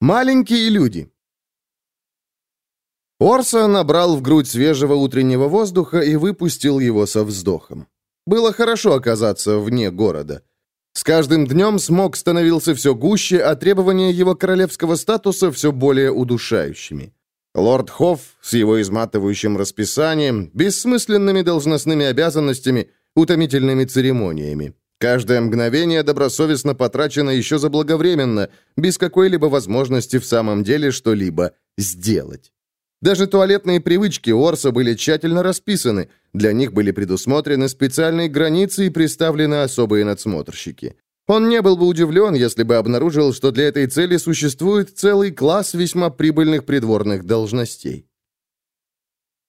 Маленькие люди. Орса набрал в грудь свежего утреннего воздуха и выпустил его со вздохом. Было хорошо оказаться вне города. С каждым днем смог становился все гуще, а требования его королевского статуса все более удушающими. Лорд Хофф с его изматывающим расписанием, бессмысленными должностными обязанностями, утомительными церемониями. Каждое мгновение добросовестно потрачено еще заблаговременно, без какой-либо возможности в самом деле что-либо сделать. Даже туалетные привычки Орса были тщательно расписаны, для них были предусмотрены специальные границы и приставлены особые надсмотрщики. Он не был бы удивлен, если бы обнаружил, что для этой цели существует целый класс весьма прибыльных придворных должностей.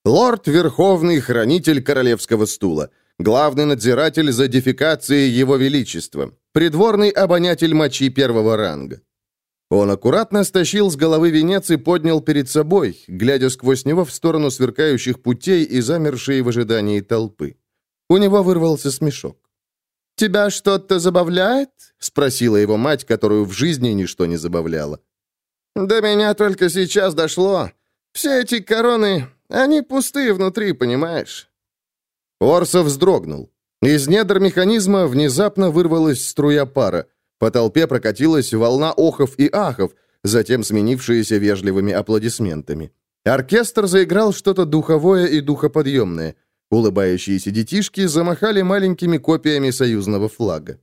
Лорд – Верховный Хранитель Королевского Стула, главный надзиратель за дефекацией Его Величества, придворный обонятель мочи первого ранга. Он аккуратно стащил с головы венец и поднял перед собой, глядя сквозь него в сторону сверкающих путей и замершей в ожидании толпы. У него вырвался смешок. «Тебя что-то забавляет?» — спросила его мать, которую в жизни ничто не забавляло. «До меня только сейчас дошло. Все эти короны, они пустые внутри, понимаешь?» Орсов вздрогнул. Из недр механизма внезапно вырвалась струя пара. По толпе прокатилась волна охов и ахов, затем сменившиеся вежливыми аплодисментами. Оркестр заиграл что-то духовое и духоподъемное. Улыбающиеся детишки замахали маленькими копиями союзного флага.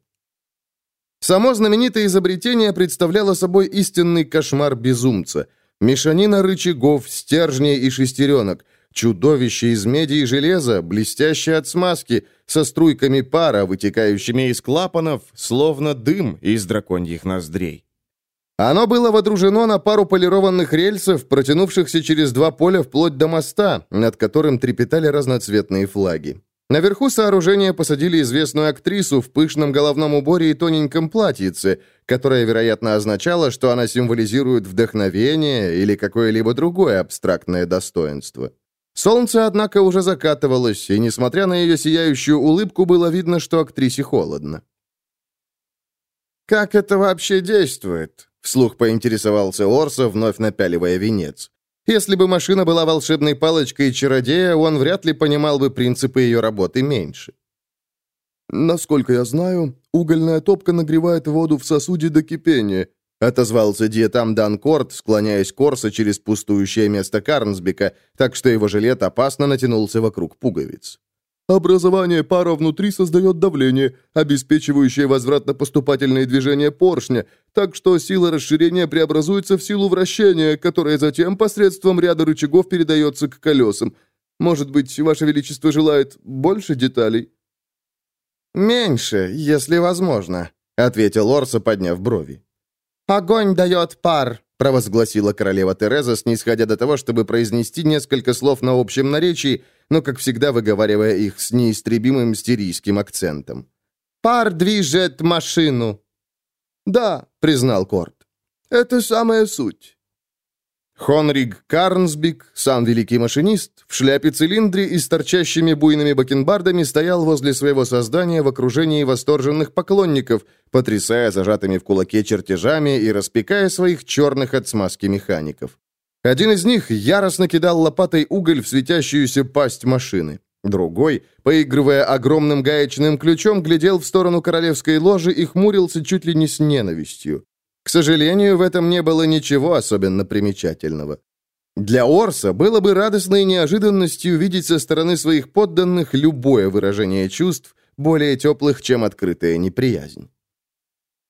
Само знаменитое изобретение представляло собой истинный кошмар безумца. Мешанина рычагов, стержней и шестеренок – Чудовище из меди и железа, блестящее от смазки, со струйками пара, вытекающими из клапанов, словно дым из драконьих ноздрей. Оно было водружено на пару полированных рельсов, протянувшихся через два поля вплоть до моста, над которым трепетали разноцветные флаги. Наверху сооружения посадили известную актрису в пышном головном уборе и тоненьком платьице, которое, вероятно, означало, что она символизирует вдохновение или какое-либо другое абстрактное достоинство. Солнце, однако, уже закатывалось, и, несмотря на ее сияющую улыбку, было видно, что актрисе холодно. «Как это вообще действует?» — вслух поинтересовался Орса, вновь напяливая венец. Если бы машина была волшебной палочкой чародея, он вряд ли понимал бы принципы ее работы меньше. «Насколько я знаю, угольная топка нагревает воду в сосуде до кипения, — отозвался диетам Данкорт, склоняясь Корса через пустующее место Карнсбека, так что его жилет опасно натянулся вокруг пуговиц. «Образование пара внутри создает давление, обеспечивающее возвратно-поступательные движения поршня, так что сила расширения преобразуется в силу вращения, которая затем посредством ряда рычагов передается к колесам. Может быть, Ваше Величество желает больше деталей?» «Меньше, если возможно», — ответил Орса, подняв брови. «Огонь дает пар», — провозгласила королева Тереза, снисходя до того, чтобы произнести несколько слов на общем наречии, но, как всегда, выговаривая их с неистребимым стирийским акцентом. «Пар движет машину». «Да», — признал Корт, — «это самая суть». Хонриг Карнсбик, сам великий машинист, в шляпе-цилиндре и с торчащими буйными бакенбардами стоял возле своего создания в окружении восторженных поклонников, потрясая зажатыми в кулаке чертежами и распекая своих черных от смазки механиков. Один из них яростно кидал лопатой уголь в светящуюся пасть машины. Другой, поигрывая огромным гаечным ключом, глядел в сторону королевской ложи и хмурился чуть ли не с ненавистью. К сожалению, в этом не было ничего особенно примечательного. Для Орса было бы радостной неожиданностью видеть со стороны своих подданных любое выражение чувств, более теплых, чем открытая неприязнь.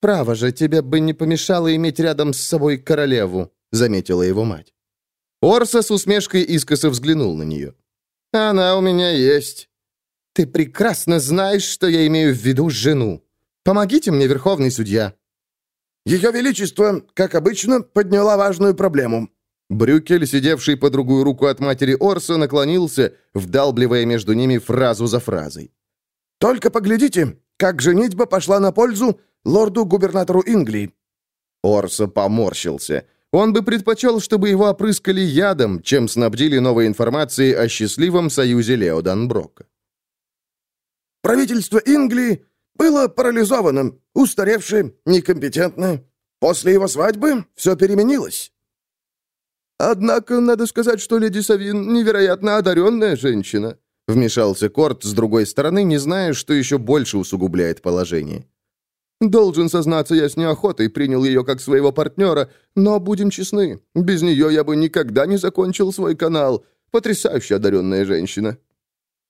«Право же, тебе бы не помешало иметь рядом с собой королеву», — заметила его мать. Орса с усмешкой искоса взглянул на нее. «Она у меня есть. Ты прекрасно знаешь, что я имею в виду жену. Помогите мне, верховный судья». «Ее Величество, как обычно, подняла важную проблему». Брюкель, сидевший по другую руку от матери Орса, наклонился, вдалбливая между ними фразу за фразой. «Только поглядите, как женитьба пошла на пользу лорду-губернатору Инглии». Орса поморщился. Он бы предпочел, чтобы его опрыскали ядом, чем снабдили новой информацией о счастливом союзе Лео Данброка. «Правительство Инглии было парализовано, устаревшее, некомпетентное. После его свадьбы все переменилось». «Однако, надо сказать, что леди Савин невероятно одаренная женщина», вмешался Корт с другой стороны, не зная, что еще больше усугубляет положение. «Должен сознаться, я с неохотой принял ее как своего партнера, но, будем честны, без нее я бы никогда не закончил свой канал. Потрясающе одаренная женщина».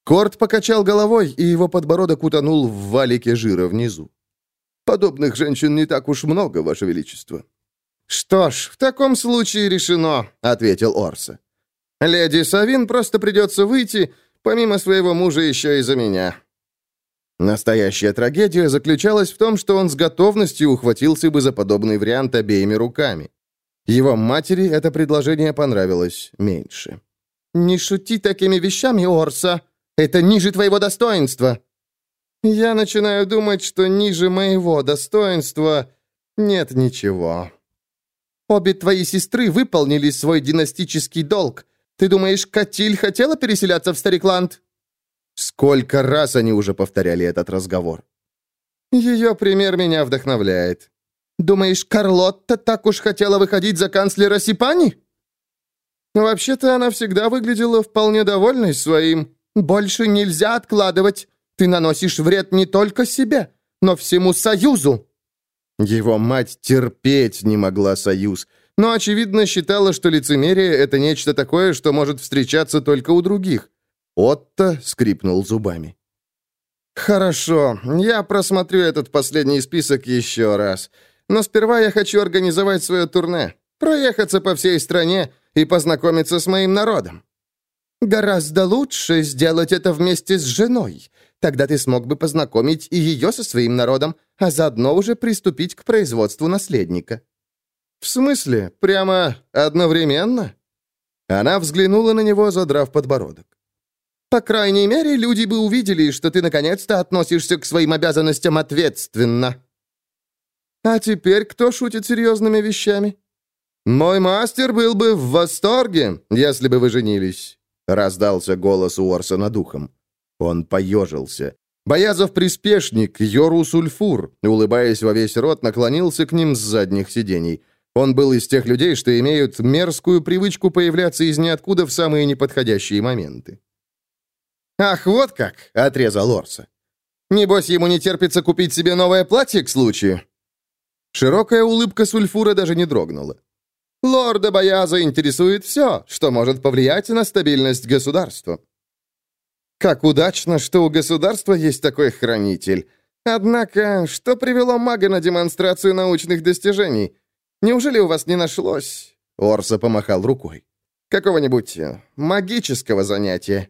Корт покачал головой, и его подбородок утонул в валике жира внизу. «Подобных женщин не так уж много, Ваше Величество». «Что ж, в таком случае решено», — ответил Орса. «Леди Савин просто придется выйти, помимо своего мужа еще и за меня». Настоящая трагедия заключалась в том, что он с готовностью ухватился бы за подобный вариант обеими руками. Его матери это предложение понравилось меньше. «Не шути такими вещами, Орса!» Это ниже твоего достоинства!» «Я начинаю думать, что ниже моего достоинства нет ничего. Обе твои сестры выполнили свой династический долг. Ты думаешь, Катиль хотела переселяться в Старикланд?» Сколько раз они уже повторяли этот разговор. «Ее пример меня вдохновляет. Думаешь, Карлотта так уж хотела выходить за канцлера Сипани?» «Вообще-то она всегда выглядела вполне довольной своим...» «Больше нельзя откладывать. Ты наносишь вред не только себе, но всему Союзу». Его мать терпеть не могла Союз, но, очевидно, считала, что лицемерие — это нечто такое, что может встречаться только у других. Отто скрипнул зубами. «Хорошо, я просмотрю этот последний список еще раз. Но сперва я хочу организовать свое турне, проехаться по всей стране и познакомиться с моим народом. Гораздо лучше сделать это вместе с женой. Тогда ты смог бы познакомить и ее со своим народом, а заодно уже приступить к производству наследника». «В смысле? Прямо одновременно?» Она взглянула на него, задрав подбородок. «По крайней мере, люди бы увидели, что ты наконец-то относишься к своим обязанностям ответственно». «А теперь кто шутит серьезными вещами?» «Мой мастер был бы в восторге, если бы вы женились». Раздался голос Уорса над ухом. Он поежился. Боязов приспешник, Йору Сульфур, улыбаясь во весь рот, наклонился к ним с задних сидений. Он был из тех людей, что имеют мерзкую привычку появляться из ниоткуда в самые неподходящие моменты. «Ах, вот как!» — отрезал Орса. «Небось, ему не терпится купить себе новое платье к случаю?» Широкая улыбка Сульфура даже не дрогнула. Лорда Бояза интересует все, что может повлиять на стабильность государства. Как удачно, что у государства есть такой хранитель. Однако, что привело мага на демонстрацию научных достижений? Неужели у вас не нашлось?» Орса помахал рукой. «Какого-нибудь э, магического занятия?»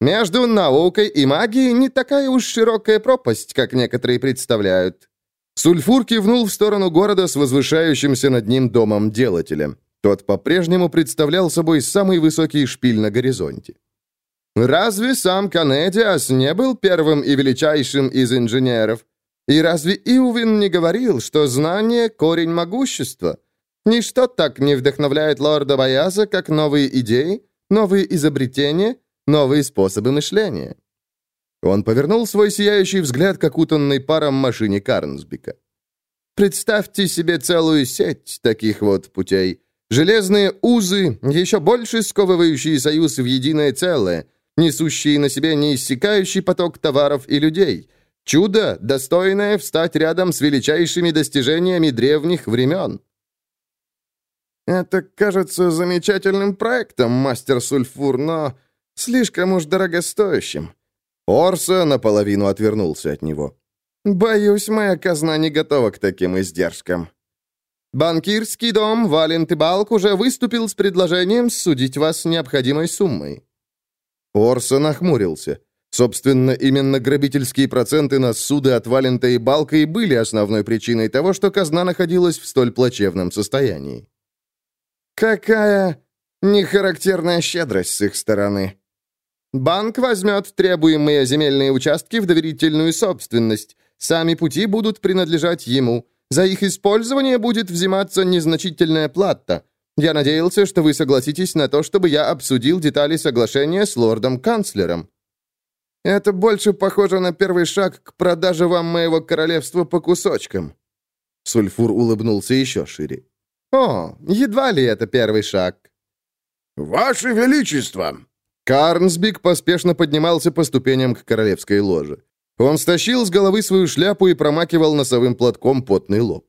«Между наукой и магией не такая уж широкая пропасть, как некоторые представляют. Сульфур кивнул в сторону города с возвышающимся над ним домом делателя. Тот по-прежнему представлял собой самый высокий шпиль на горизонте. «Разве сам Канедиас не был первым и величайшим из инженеров? И разве Иувин не говорил, что знание — корень могущества? Ничто так не вдохновляет лорда Бояза, как новые идеи, новые изобретения, новые способы мышления?» Он повернул свой сияющий взгляд к окутанной паром машине Карнсбика. «Представьте себе целую сеть таких вот путей. Железные узы, еще больше сковывающие союз в единое целое, несущие на себе неиссякающий поток товаров и людей. Чудо, достойное встать рядом с величайшими достижениями древних времен». «Это кажется замечательным проектом, мастер Сульфур, но слишком уж дорогостоящим. Орса наполовину отвернулся от него. «Боюсь, моя казна не готова к таким издержкам». «Банкирский дом Валент и Балк уже выступил с предложением судить вас необходимой суммой». Орса нахмурился. Собственно, именно грабительские проценты на суды от Валента и Балка и были основной причиной того, что казна находилась в столь плачевном состоянии. «Какая нехарактерная щедрость с их стороны», Банк возьмет требуемые земельные участки в доверительную собственность. Сами пути будут принадлежать ему. За их использование будет взиматься незначительная плата. Я надеялся, что вы согласитесь на то, чтобы я обсудил детали соглашения с лордом-канцлером. Это больше похоже на первый шаг к продаже вам моего королевства по кусочкам. Сульфур улыбнулся еще шире. «О, едва ли это первый шаг». «Ваше Величество!» Карнсбик поспешно поднимался по ступеням к королевской ложе. Он стащил с головы свою шляпу и промакивал носовым платком потный лоб.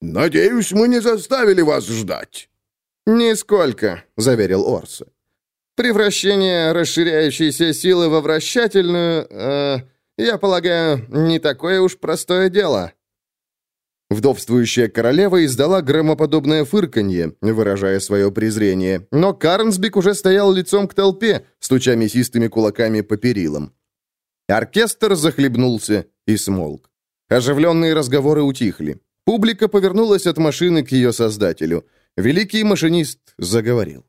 «Надеюсь, мы не заставили вас ждать». «Нисколько», — заверил Орса. «Превращение расширяющейся силы во вращательную, э, я полагаю, не такое уж простое дело». Вдовствующая королева издала громоподобное фырканье, выражая свое презрение, но Карнсбик уже стоял лицом к толпе, стуча мясистыми кулаками по перилам. Оркестр захлебнулся и смолк. Оживленные разговоры утихли. Публика повернулась от машины к ее создателю. Великий машинист заговорил.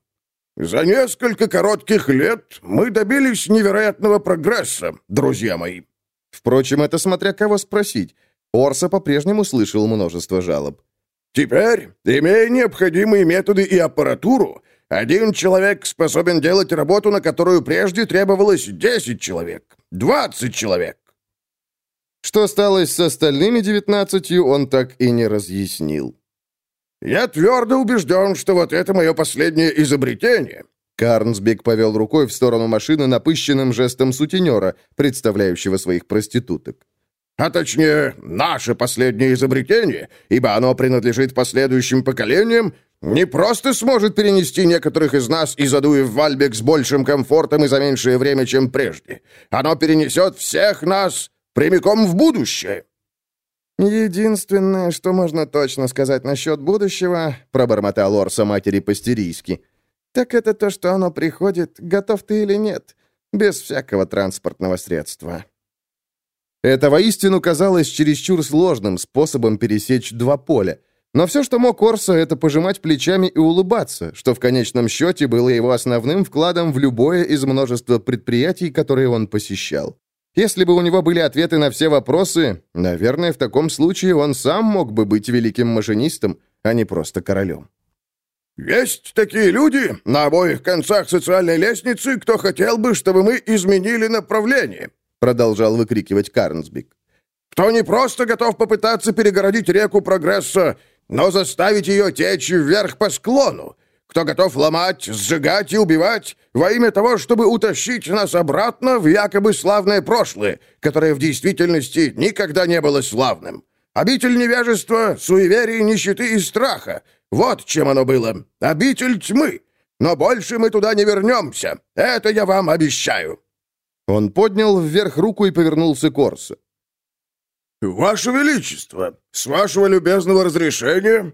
«За несколько коротких лет мы добились невероятного прогресса, друзья мои». Впрочем, это смотря кого спросить. Орса по-прежнему слышал множество жалоб. «Теперь, имея необходимые методы и аппаратуру, один человек способен делать работу, на которую прежде требовалось 10 человек, 20 человек». Что стало с остальными девятнадцатью, он так и не разъяснил. «Я твердо убежден, что вот это мое последнее изобретение». Карнсбек повел рукой в сторону машины напыщенным жестом сутенера, представляющего своих проституток а точнее, наше последнее изобретение, ибо оно принадлежит последующим поколениям, не просто сможет перенести некоторых из нас из Адуи в Вальбек с большим комфортом и за меньшее время, чем прежде. Оно перенесет всех нас прямиком в будущее». «Единственное, что можно точно сказать насчет будущего», — пробормотал Орса матери по-стерийски, «так это то, что оно приходит, готов ты или нет, без всякого транспортного средства». Это воистину казалось чересчур сложным способом пересечь два поля. Но все, что мог Орсо, это пожимать плечами и улыбаться, что в конечном счете было его основным вкладом в любое из множества предприятий, которые он посещал. Если бы у него были ответы на все вопросы, наверное, в таком случае он сам мог бы быть великим машинистом, а не просто королем. «Есть такие люди на обоих концах социальной лестницы, кто хотел бы, чтобы мы изменили направление», продолжал выкрикивать Карнсбик. «Кто не просто готов попытаться перегородить реку прогресса, но заставить ее течь вверх по склону, кто готов ломать, сжигать и убивать во имя того, чтобы утащить нас обратно в якобы славное прошлое, которое в действительности никогда не было славным. Обитель невежества, суеверий, нищеты и страха. Вот чем оно было. Обитель тьмы. Но больше мы туда не вернемся. Это я вам обещаю». Он поднял вверх руку и повернулся к Орсу. «Ваше Величество, с вашего любезного разрешения...»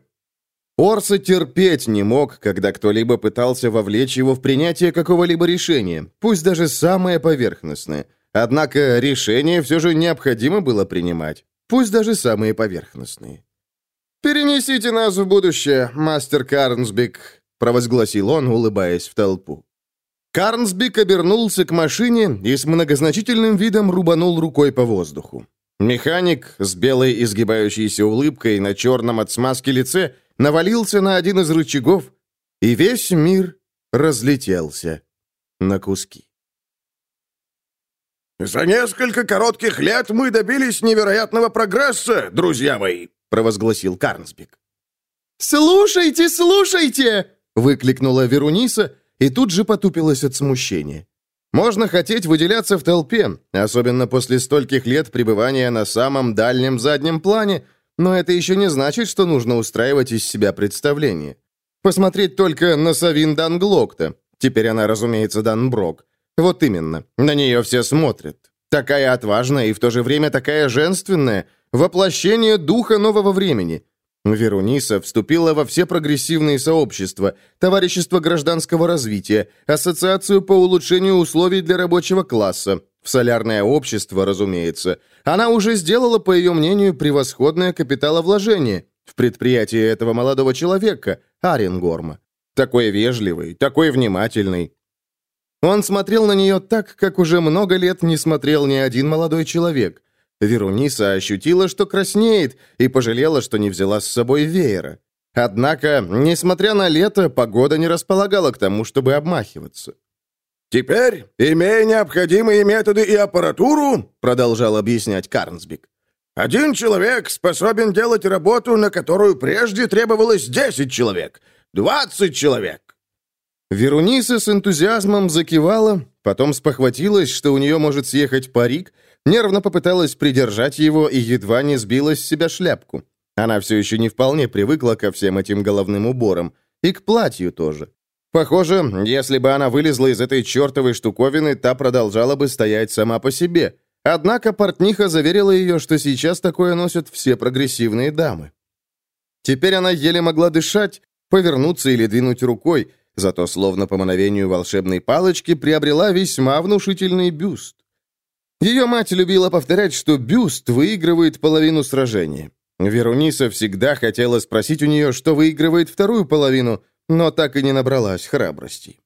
Орса терпеть не мог, когда кто-либо пытался вовлечь его в принятие какого-либо решения, пусть даже самое поверхностное. Однако решение все же необходимо было принимать, пусть даже самые поверхностные. «Перенесите нас в будущее, мастер Карнсбик», — провозгласил он, улыбаясь в толпу. Карнсбик обернулся к машине и с многозначительным видом рубанул рукой по воздуху. Механик с белой изгибающейся улыбкой на черном от смазки лице навалился на один из рычагов, и весь мир разлетелся на куски. «За несколько коротких лет мы добились невероятного прогресса, друзья мои!» провозгласил Карнсбик. «Слушайте, слушайте!» — выкликнула Веруниса, и тут же потупилась от смущения. Можно хотеть выделяться в толпе, особенно после стольких лет пребывания на самом дальнем заднем плане, но это еще не значит, что нужно устраивать из себя представление. Посмотреть только на Савин Данглокта. Теперь она, разумеется, Данброк. Вот именно, на нее все смотрят. Такая отважная и в то же время такая женственная, воплощение духа нового времени. Веруниса вступила во все прогрессивные сообщества, Товарищество гражданского развития, Ассоциацию по улучшению условий для рабочего класса, в солярное общество, разумеется. Она уже сделала, по ее мнению, превосходное капиталовложение в предприятии этого молодого человека, Аренгорма. Такой вежливый, такой внимательный. Он смотрел на нее так, как уже много лет не смотрел ни один молодой человек – Веруниса ощутила, что краснеет, и пожалела, что не взяла с собой веера. Однако, несмотря на лето, погода не располагала к тому, чтобы обмахиваться. «Теперь, имея необходимые методы и аппаратуру, продолжал объяснять Карнсбик, Один человек способен делать работу, на которую прежде требовалось десять человек, двадцать человек. Веруниса с энтузиазмом закивала, потом спохватилась, что у нее может съехать парик, нервно попыталась придержать его и едва не сбила с себя шляпку. Она все еще не вполне привыкла ко всем этим головным уборам. И к платью тоже. Похоже, если бы она вылезла из этой чертовой штуковины, та продолжала бы стоять сама по себе. Однако портниха заверила ее, что сейчас такое носят все прогрессивные дамы. Теперь она еле могла дышать, повернуться или двинуть рукой, зато словно по мановению волшебной палочки приобрела весьма внушительный бюст. Ее мать любила повторять, что бюст выигрывает половину сражения. Веруниса всегда хотела спросить у нее, что выигрывает вторую половину, но так и не набралась храбрости.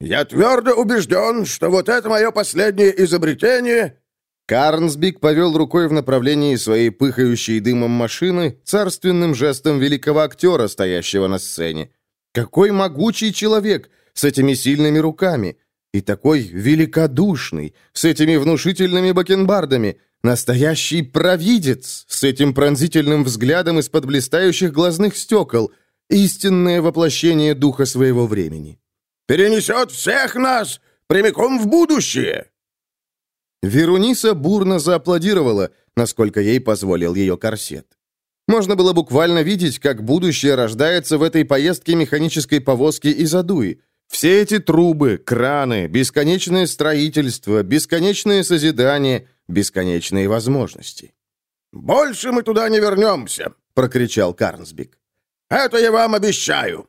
«Я твердо убежден, что вот это мое последнее изобретение Карнсбик повел рукой в направлении своей пыхающей дымом машины, царственным жестом великого актера, стоящего на сцене. Какой могучий человек с этими сильными руками! И такой великодушный, с этими внушительными бакенбардами! Настоящий провидец, с этим пронзительным взглядом из-под блистающих глазных стекол! Истинное воплощение духа своего времени! «Перенесет всех нас прямиком в будущее!» Веруниса бурно зааплодировала, насколько ей позволил ее корсет. Можно было буквально видеть, как будущее рождается в этой поездке механической повозки из Адуи. Все эти трубы, краны, бесконечное строительство, бесконечное созидание, бесконечные возможности. «Больше мы туда не вернемся!» — прокричал Карнсбик. «Это я вам обещаю!»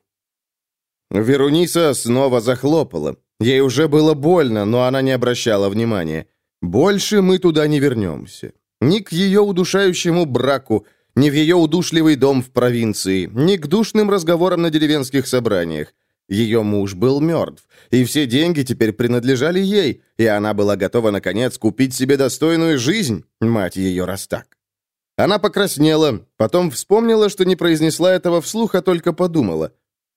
Веруниса снова захлопала. Ей уже было больно, но она не обращала внимания. Больше мы туда не вернемся. Ни к ее удушающему браку, ни в ее удушливый дом в провинции, ни к душным разговорам на деревенских собраниях. Ее муж был мертв, и все деньги теперь принадлежали ей, и она была готова, наконец, купить себе достойную жизнь, мать ее раз. Она покраснела, потом вспомнила, что не произнесла этого вслух, а только подумала.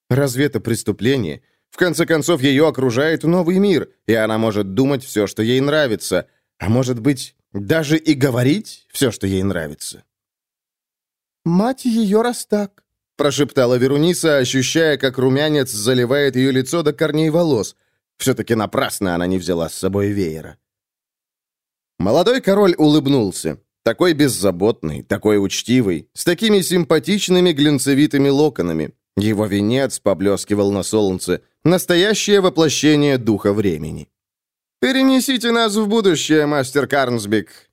Разве это преступление? В конце концов, ее окружает новый мир, и она может думать все, что ей нравится, а может быть, даже и говорить все, что ей нравится. «Мать ее раз так», — прошептала Веруниса, ощущая, как румянец заливает ее лицо до корней волос. Все-таки напрасно она не взяла с собой веера. Молодой король улыбнулся. Такой беззаботный, такой учтивый, с такими симпатичными глинцевитыми локонами. Его венец поблескивал на солнце. Настоящее воплощение духа времени. «Перенесите нас в будущее, мастер Карнсбик!»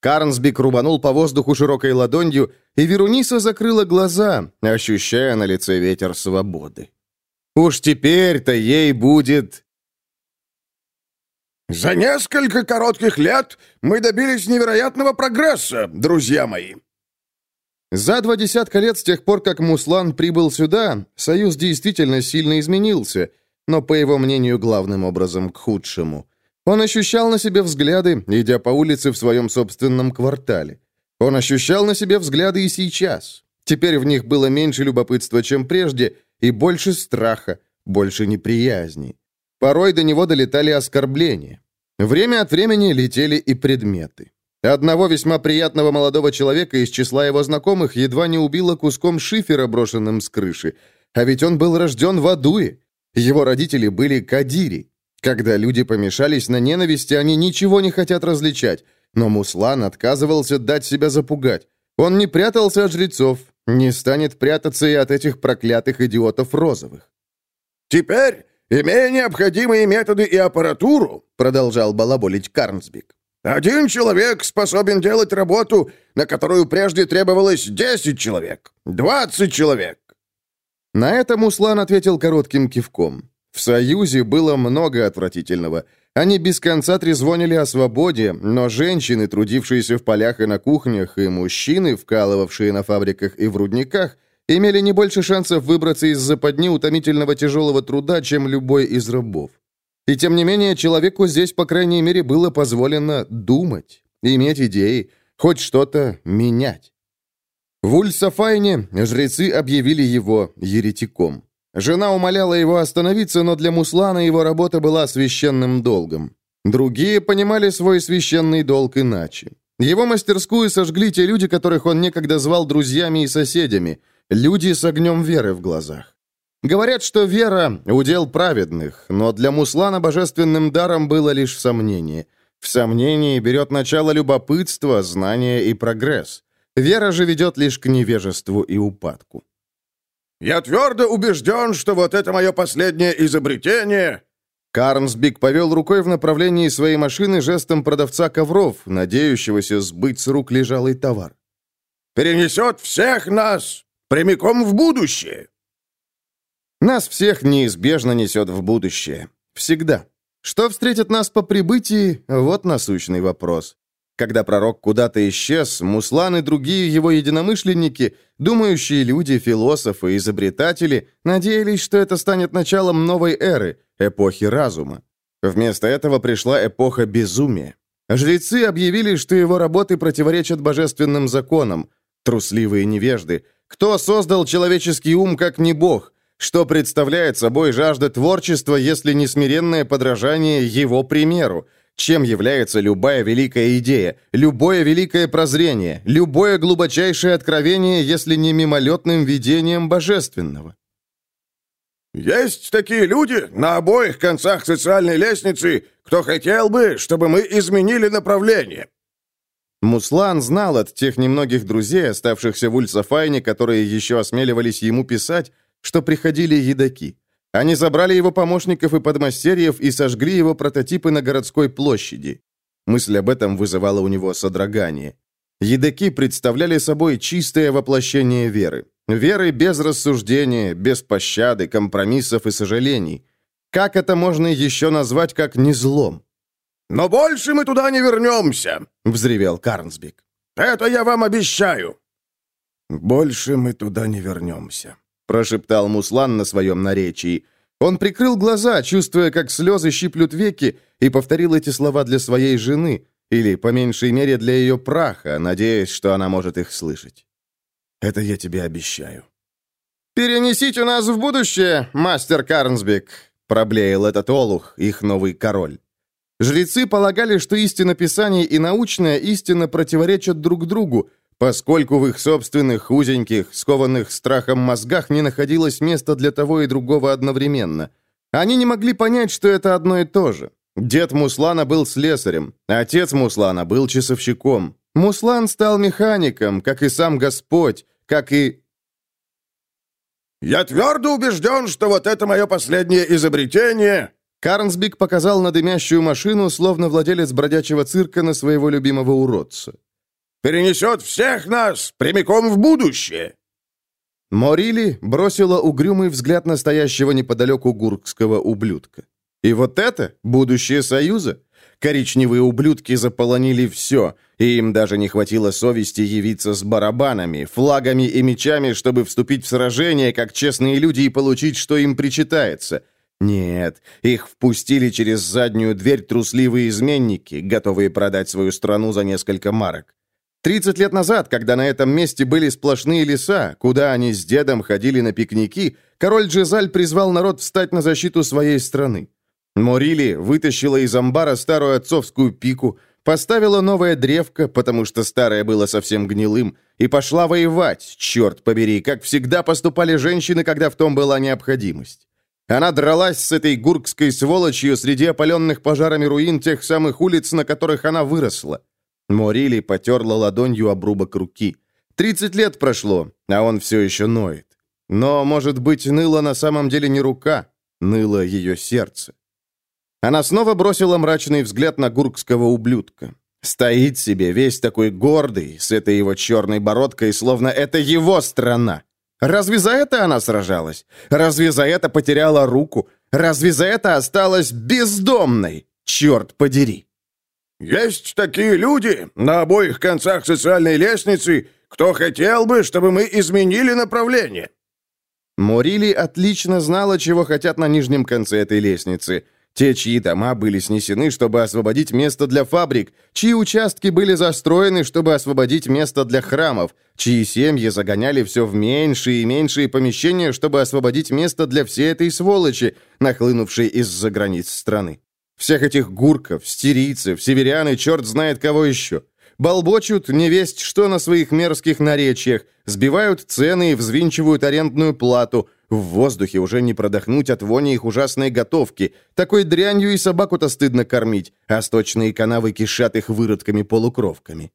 Карнсбик рубанул по воздуху широкой ладонью, и Веруниса закрыла глаза, ощущая на лице ветер свободы. «Уж теперь-то ей будет...» «За несколько коротких лет мы добились невероятного прогресса, друзья мои!» За два десятка лет с тех пор, как Муслан прибыл сюда, Союз действительно сильно изменился, но, по его мнению, главным образом к худшему. Он ощущал на себе взгляды, идя по улице в своем собственном квартале. Он ощущал на себе взгляды и сейчас. Теперь в них было меньше любопытства, чем прежде, и больше страха, больше неприязни. Порой до него долетали оскорбления. Время от времени летели и предметы. Одного весьма приятного молодого человека из числа его знакомых едва не убило куском шифера, брошенным с крыши. А ведь он был рожден в Адуе. Его родители были Кадири. Когда люди помешались на ненависти, они ничего не хотят различать. Но Муслан отказывался дать себя запугать. Он не прятался от жрецов, не станет прятаться и от этих проклятых идиотов розовых. «Теперь, имея необходимые методы и аппаратуру», продолжал балаболить Карнсбик, «один человек способен делать работу, на которую прежде требовалось десять человек, двадцать человек». На это Муслан ответил коротким кивком. В Союзе было много отвратительного. Они без конца трезвонили о свободе, но женщины, трудившиеся в полях и на кухнях, и мужчины, вкалывавшие на фабриках и в рудниках, имели не больше шансов выбраться из западни утомительного тяжелого труда, чем любой из рабов. И тем не менее, человеку здесь, по крайней мере, было позволено думать, иметь идеи, хоть что-то менять. В Ульсафайне жрецы объявили его еретиком. Жена умоляла его остановиться, но для Муслана его работа была священным долгом. Другие понимали свой священный долг иначе. Его мастерскую сожгли те люди, которых он некогда звал друзьями и соседями, люди с огнем веры в глазах. Говорят, что вера – удел праведных, но для Муслана божественным даром было лишь сомнение. В сомнении берет начало любопытство, знание и прогресс. Вера же ведет лишь к невежеству и упадку. «Я твердо убежден, что вот это мое последнее изобретение Карнсбик повел рукой в направлении своей машины жестом продавца ковров, надеющегося сбыть с рук лежалый товар. «Перенесет всех нас прямиком в будущее!» Нас всех неизбежно несет в будущее. Всегда. Что встретит нас по прибытии, вот насущный вопрос. Когда пророк куда-то исчез, Муслан и другие его единомышленники, думающие люди, философы, изобретатели, надеялись, что это станет началом новой эры, эпохи разума. Вместо этого пришла эпоха безумия. Жрецы объявили, что его работы противоречат божественным законам. Трусливые невежды. Кто создал человеческий ум, как не Бог? Что представляет собой жажда творчества, если не смиренное подражание его примеру? Чем является любая великая идея, любое великое прозрение, любое глубочайшее откровение, если не мимолетным видением божественного. «Есть такие люди на обоих концах социальной лестницы, кто хотел бы, чтобы мы изменили направление». Муслан знал от тех немногих друзей, оставшихся в Ульцафайне, которые еще осмеливались ему писать, что приходили едоки. Они забрали его помощников и подмастерьев и сожгли его прототипы на городской площади. Мысль об этом вызывала у него содрогание. Едоки представляли собой чистое воплощение веры. Веры без рассуждения, без пощады, компромиссов и сожалений. Как это можно еще назвать, как не злом? «Но больше мы туда не вернемся!» — взревел Карнсбик. «Это я вам обещаю!» «Больше мы туда не вернемся», прошептал Муслан на своем наречии. Он прикрыл глаза, чувствуя, как слезы щиплют веки, и повторил эти слова для своей жены, или, по меньшей мере, для ее праха, надеясь, что она может их слышать. «Это я тебе обещаю». «Перенесите нас в будущее, мастер Карнсбек», — проблеял этот олух, их новый король. Жрецы полагали, что истина Писания и научная истина противоречат друг другу, поскольку в их собственных узеньких, скованных страхом мозгах не находилось места для того и другого одновременно. Они не могли понять, что это одно и то же. Дед Муслана был слесарем, отец Муслана был часовщиком. Муслан стал механиком, как и сам Господь, как и... «Я твердо убежден, что вот это мое последнее изобретение...» Карнсбик показал на дымящую машину, словно владелец бродячего цирка на своего любимого уродца перенесет всех нас прямиком в будущее!» Морили бросила угрюмый взгляд настоящего неподалеку гуркского ублюдка. «И вот это будущее Союза?» Коричневые ублюдки заполонили все, и им даже не хватило совести явиться с барабанами, флагами и мечами, чтобы вступить в сражение, как честные люди, и получить, что им причитается. Нет, их впустили через заднюю дверь трусливые изменники, готовые продать свою страну за несколько марок. Тридцать лет назад, когда на этом месте были сплошные леса, куда они с дедом ходили на пикники, король Джезаль призвал народ встать на защиту своей страны. Морили вытащила из амбара старую отцовскую пику, поставила новое древко, потому что старое было совсем гнилым, и пошла воевать, черт побери, как всегда поступали женщины, когда в том была необходимость. Она дралась с этой гуркской сволочью среди опаленных пожарами руин тех самых улиц, на которых она выросла. Морили потерла ладонью обрубок руки. Тридцать лет прошло, а он все еще ноет. Но, может быть, ныла на самом деле не рука, ныло ее сердце. Она снова бросила мрачный взгляд на гуркского ублюдка. Стоит себе, весь такой гордый, с этой его черной бородкой, словно это его страна. Разве за это она сражалась? Разве за это потеряла руку? Разве за это осталась бездомной? Черт подери! Есть такие люди на обоих концах социальной лестницы, кто хотел бы, чтобы мы изменили направление». Морили отлично знала, чего хотят на нижнем конце этой лестницы. Те, чьи дома были снесены, чтобы освободить место для фабрик, чьи участки были застроены, чтобы освободить место для храмов, чьи семьи загоняли все в меньшие и меньшие помещения, чтобы освободить место для всей этой сволочи, нахлынувшей из-за границ страны. Всех этих гурков, стирийцев, северян и черт знает кого еще. болбочут невесть что на своих мерзких наречиях, сбивают цены и взвинчивают арендную плату. В воздухе уже не продохнуть от вони их ужасной готовки. Такой дрянью и собаку-то стыдно кормить, а сточные канавы кишат их выродками-полукровками.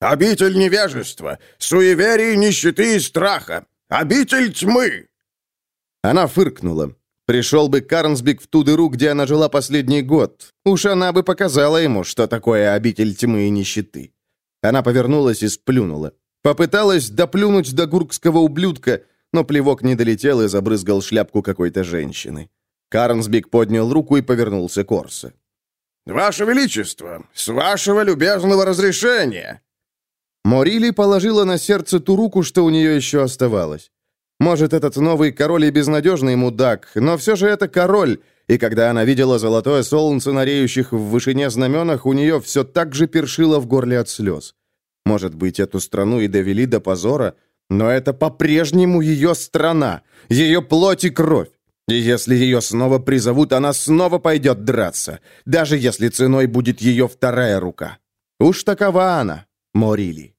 «Обитель невежества, суеверий, нищеты и страха! Обитель тьмы!» Она фыркнула. Пришел бы Карнсбик в ту дыру, где она жила последний год. Уж она бы показала ему, что такое обитель тьмы и нищеты. Она повернулась и сплюнула. Попыталась доплюнуть до гуркского ублюдка, но плевок не долетел и забрызгал шляпку какой-то женщины. Карнсбик поднял руку и повернулся к Орсе. «Ваше Величество, с вашего любезного разрешения!» Морили положила на сердце ту руку, что у нее еще оставалось. Может, этот новый король и безнадежный мудак, но все же это король, и когда она видела золотое солнце на реющих в вышине знаменах, у нее все так же першило в горле от слез. Может быть, эту страну и довели до позора, но это по-прежнему ее страна, ее плоть и кровь. И если ее снова призовут, она снова пойдет драться, даже если ценой будет ее вторая рука. Уж такова она, Морили.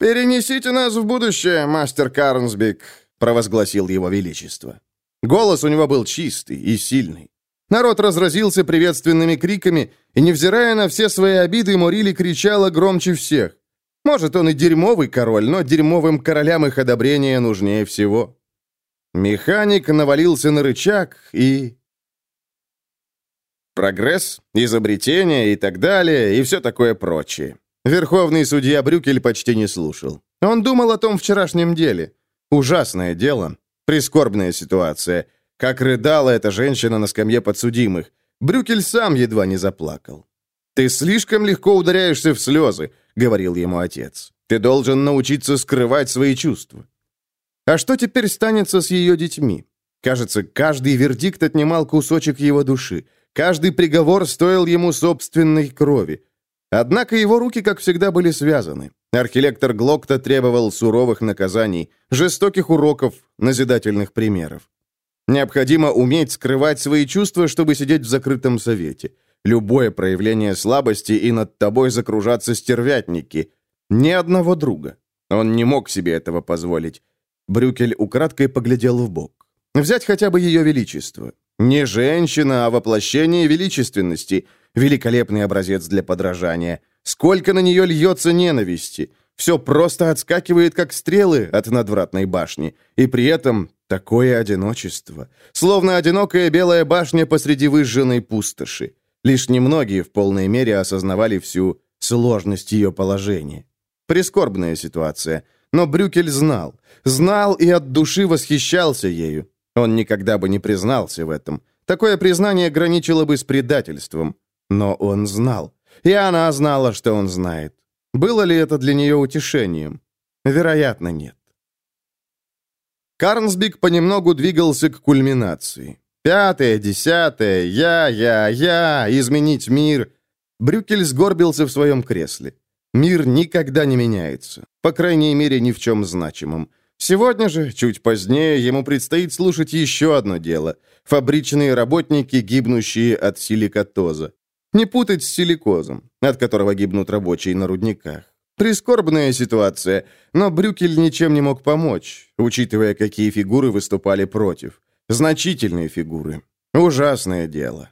«Перенесите нас в будущее, мастер Карнсбик», — провозгласил его величество. Голос у него был чистый и сильный. Народ разразился приветственными криками, и, невзирая на все свои обиды, Морили кричала громче всех. Может, он и дерьмовый король, но дерьмовым королям их одобрение нужнее всего. Механик навалился на рычаг и... Прогресс, изобретение и так далее, и все такое прочее. Верховный судья Брюкель почти не слушал. Он думал о том вчерашнем деле. Ужасное дело. Прискорбная ситуация. Как рыдала эта женщина на скамье подсудимых. Брюкель сам едва не заплакал. «Ты слишком легко ударяешься в слезы», — говорил ему отец. «Ты должен научиться скрывать свои чувства». А что теперь станется с ее детьми? Кажется, каждый вердикт отнимал кусочек его души. Каждый приговор стоил ему собственной крови. Однако его руки, как всегда, были связаны. Архилектор Глокта требовал суровых наказаний, жестоких уроков, назидательных примеров. Необходимо уметь скрывать свои чувства, чтобы сидеть в закрытом совете. Любое проявление слабости, и над тобой закружатся стервятники. Ни одного друга. Он не мог себе этого позволить. Брюкель украдкой поглядел в бок. Взять хотя бы ее величество. Не женщина, а воплощение величественности – Великолепный образец для подражания. Сколько на нее льется ненависти. Все просто отскакивает, как стрелы от надвратной башни. И при этом такое одиночество. Словно одинокая белая башня посреди выжженной пустоши. Лишь немногие в полной мере осознавали всю сложность ее положения. Прискорбная ситуация. Но Брюкель знал. Знал и от души восхищался ею. Он никогда бы не признался в этом. Такое признание граничило бы с предательством. Но он знал. И она знала, что он знает. Было ли это для нее утешением? Вероятно, нет. Карнсбик понемногу двигался к кульминации. Пятое, десятое, я, я, я, изменить мир. Брюкель сгорбился в своем кресле. Мир никогда не меняется. По крайней мере, ни в чем значимом. Сегодня же, чуть позднее, ему предстоит слушать еще одно дело. Фабричные работники, гибнущие от силикатоза. Не путать с силикозом, от которого гибнут рабочие на рудниках. Прискорбная ситуация, но Брюкель ничем не мог помочь, учитывая, какие фигуры выступали против. Значительные фигуры. Ужасное дело.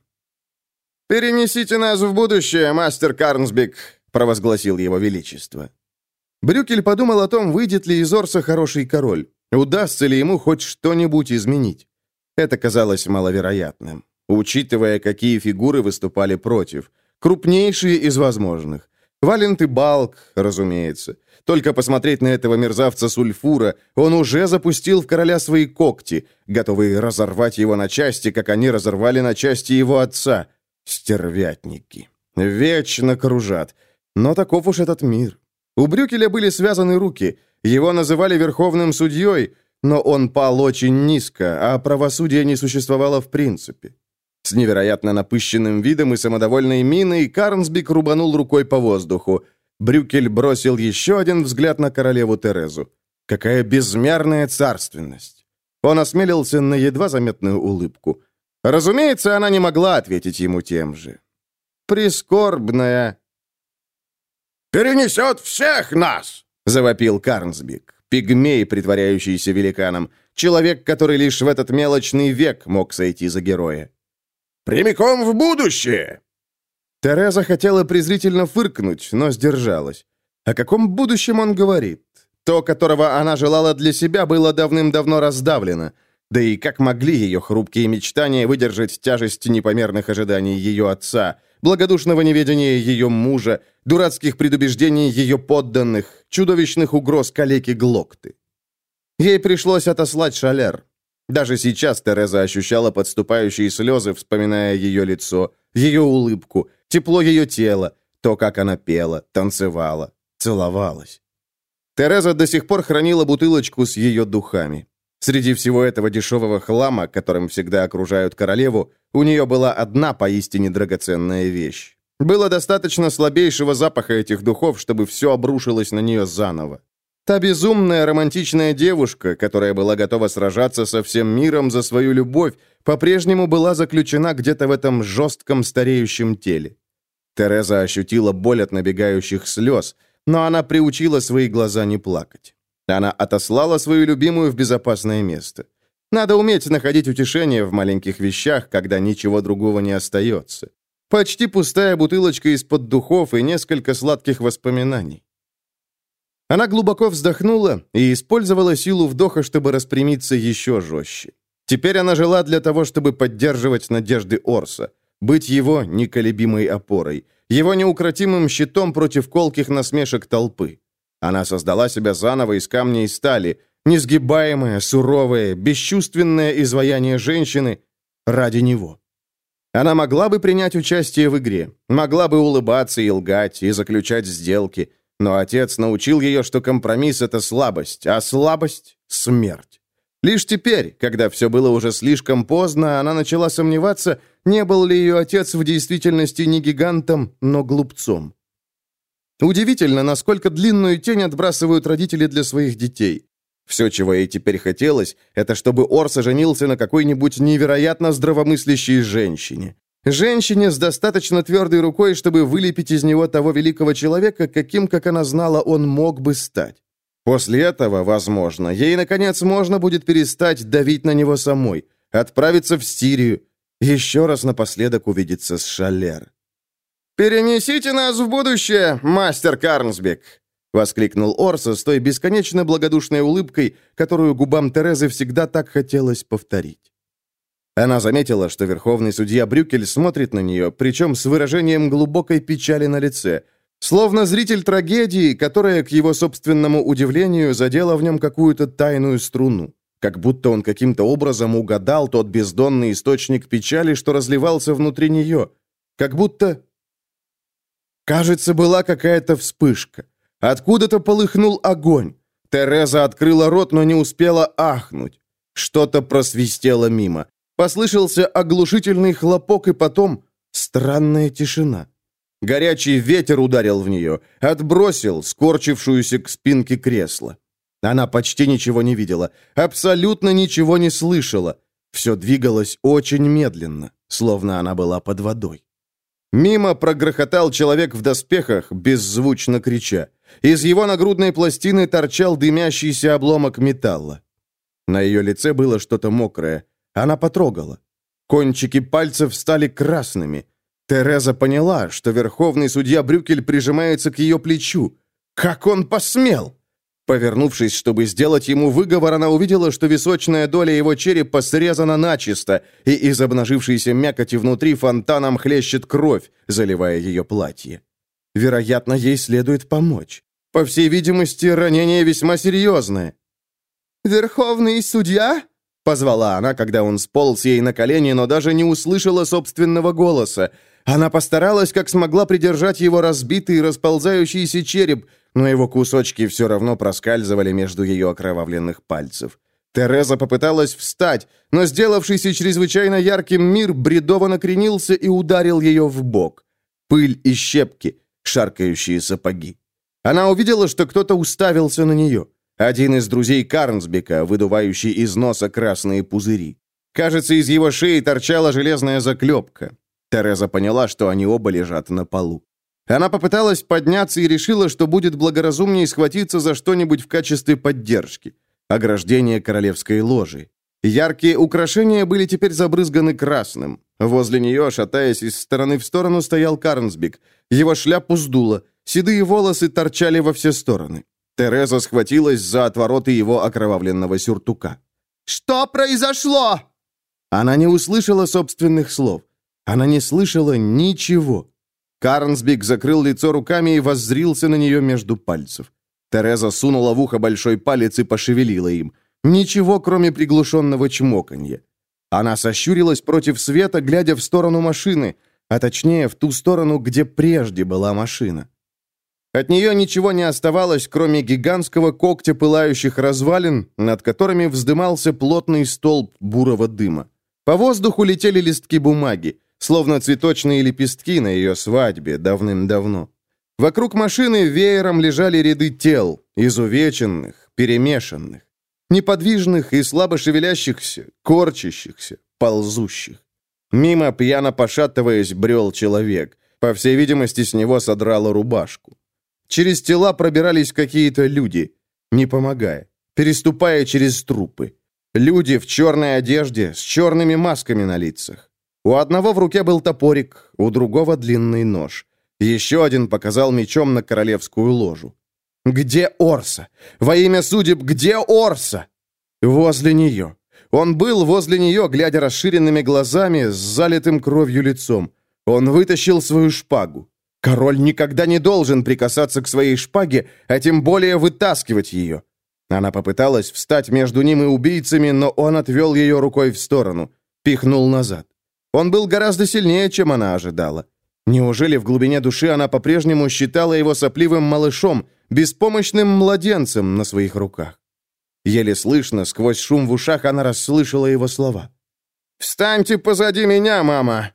«Перенесите нас в будущее, мастер Карнсбик», — провозгласил его величество. Брюкель подумал о том, выйдет ли из Орса хороший король, удастся ли ему хоть что-нибудь изменить. Это казалось маловероятным учитывая, какие фигуры выступали против. Крупнейшие из возможных. Валент и Балк, разумеется. Только посмотреть на этого мерзавца Сульфура, он уже запустил в короля свои когти, готовые разорвать его на части, как они разорвали на части его отца. Стервятники. Вечно кружат. Но таков уж этот мир. У Брюкеля были связаны руки. Его называли верховным судьей, но он пал очень низко, а правосудия не существовало в принципе. С невероятно напыщенным видом и самодовольной миной Карнсбик рубанул рукой по воздуху. Брюкель бросил еще один взгляд на королеву Терезу. Какая безмерная царственность! Он осмелился на едва заметную улыбку. Разумеется, она не могла ответить ему тем же. «Прискорбная перенесет всех нас!» — завопил Карнсбик, пигмей, притворяющийся великаном, человек, который лишь в этот мелочный век мог сойти за героя. «Прямиком в будущее!» Тереза хотела презрительно фыркнуть, но сдержалась. О каком будущем он говорит? То, которого она желала для себя, было давным-давно раздавлено. Да и как могли ее хрупкие мечтания выдержать тяжесть непомерных ожиданий ее отца, благодушного неведения ее мужа, дурацких предубеждений ее подданных, чудовищных угроз калеки Глокты? Ей пришлось отослать Шалер. Даже сейчас Тереза ощущала подступающие слезы, вспоминая ее лицо, ее улыбку, тепло ее тела, то, как она пела, танцевала, целовалась. Тереза до сих пор хранила бутылочку с ее духами. Среди всего этого дешевого хлама, которым всегда окружают королеву, у нее была одна поистине драгоценная вещь. Было достаточно слабейшего запаха этих духов, чтобы все обрушилось на нее заново. Та безумная романтичная девушка, которая была готова сражаться со всем миром за свою любовь, по-прежнему была заключена где-то в этом жестком стареющем теле. Тереза ощутила боль от набегающих слез – но она приучила свои глаза не плакать. Она отослала свою любимую в безопасное место. Надо уметь находить утешение в маленьких вещах, когда ничего другого не остается. Почти пустая бутылочка из-под духов и несколько сладких воспоминаний. Она глубоко вздохнула и использовала силу вдоха, чтобы распрямиться еще жестче. Теперь она жила для того, чтобы поддерживать надежды Орса, быть его неколебимой опорой – его неукротимым щитом против колких насмешек толпы. Она создала себя заново из камня и стали, несгибаемое, суровое, бесчувственное изваяние женщины ради него. Она могла бы принять участие в игре, могла бы улыбаться и лгать, и заключать сделки, но отец научил ее, что компромисс — это слабость, а слабость — смерть. Лишь теперь, когда все было уже слишком поздно, она начала сомневаться, не был ли ее отец в действительности не гигантом, но глупцом. Удивительно, насколько длинную тень отбрасывают родители для своих детей. Все, чего ей теперь хотелось, это чтобы Орса женился на какой-нибудь невероятно здравомыслящей женщине. Женщине с достаточно твердой рукой, чтобы вылепить из него того великого человека, каким, как она знала, он мог бы стать. После этого, возможно, ей, наконец, можно будет перестать давить на него самой, отправиться в Сирию, еще раз напоследок увидеться с Шалер. «Перенесите нас в будущее, мастер Карнсбек!» — воскликнул Орса с той бесконечно благодушной улыбкой, которую губам Терезы всегда так хотелось повторить. Она заметила, что верховный судья Брюкель смотрит на нее, причем с выражением глубокой печали на лице — Словно зритель трагедии, которая, к его собственному удивлению, задела в нем какую-то тайную струну. Как будто он каким-то образом угадал тот бездонный источник печали, что разливался внутри нее. Как будто... Кажется, была какая-то вспышка. Откуда-то полыхнул огонь. Тереза открыла рот, но не успела ахнуть. Что-то просвистело мимо. Послышался оглушительный хлопок, и потом странная тишина. Горячий ветер ударил в нее, отбросил скорчившуюся к спинке кресла. Она почти ничего не видела, абсолютно ничего не слышала. Все двигалось очень медленно, словно она была под водой. Мимо прогрохотал человек в доспехах, беззвучно крича. Из его нагрудной пластины торчал дымящийся обломок металла. На ее лице было что-то мокрое. Она потрогала. Кончики пальцев стали красными. Тереза поняла, что верховный судья Брюкель прижимается к ее плечу. Как он посмел? Повернувшись, чтобы сделать ему выговор, она увидела, что височная доля его черепа срезана начисто, и из обнажившейся мякоти внутри фонтаном хлещет кровь, заливая ее платье. Вероятно, ей следует помочь. По всей видимости, ранение весьма серьезное. «Верховный судья?» — позвала она, когда он сполз ей на колени, но даже не услышала собственного голоса. Она постаралась, как смогла, придержать его разбитый и расползающийся череп, но его кусочки все равно проскальзывали между ее окровавленных пальцев. Тереза попыталась встать, но сделавшийся чрезвычайно ярким мир бредово накренился и ударил ее в бок. Пыль и щепки, шаркающие сапоги. Она увидела, что кто-то уставился на нее. Один из друзей Карнсбека, выдувающий из носа красные пузыри. Кажется, из его шеи торчала железная заклепка. Тереза поняла, что они оба лежат на полу. Она попыталась подняться и решила, что будет благоразумнее схватиться за что-нибудь в качестве поддержки. Ограждение королевской ложи. Яркие украшения были теперь забрызганы красным. Возле нее, шатаясь из стороны в сторону, стоял Карнсбик. Его шляпу сдуло, седые волосы торчали во все стороны. Тереза схватилась за отвороты его окровавленного сюртука. «Что произошло?» Она не услышала собственных слов. Она не слышала ничего. Карнсбик закрыл лицо руками и воззрился на нее между пальцев. Тереза сунула в ухо большой палец и пошевелила им. Ничего, кроме приглушенного чмоканья. Она сощурилась против света, глядя в сторону машины, а точнее в ту сторону, где прежде была машина. От нее ничего не оставалось, кроме гигантского когтя пылающих развалин, над которыми вздымался плотный столб бурого дыма. По воздуху летели листки бумаги, словно цветочные лепестки на ее свадьбе давным-давно. Вокруг машины веером лежали ряды тел, изувеченных, перемешанных, неподвижных и слабо шевелящихся, корчащихся, ползущих. Мимо, пьяно пошатываясь, брел человек. По всей видимости, с него содрало рубашку. Через тела пробирались какие-то люди, не помогая, переступая через трупы. Люди в черной одежде, с черными масками на лицах. У одного в руке был топорик, у другого длинный нож. Еще один показал мечом на королевскую ложу. «Где Орса? Во имя судеб, где Орса?» «Возле нее». Он был возле нее, глядя расширенными глазами, с залитым кровью лицом. Он вытащил свою шпагу. Король никогда не должен прикасаться к своей шпаге, а тем более вытаскивать ее. Она попыталась встать между ним и убийцами, но он отвел ее рукой в сторону, пихнул назад. Он был гораздо сильнее, чем она ожидала. Неужели в глубине души она по-прежнему считала его сопливым малышом, беспомощным младенцем на своих руках? Еле слышно, сквозь шум в ушах, она расслышала его слова. «Встаньте позади меня, мама!»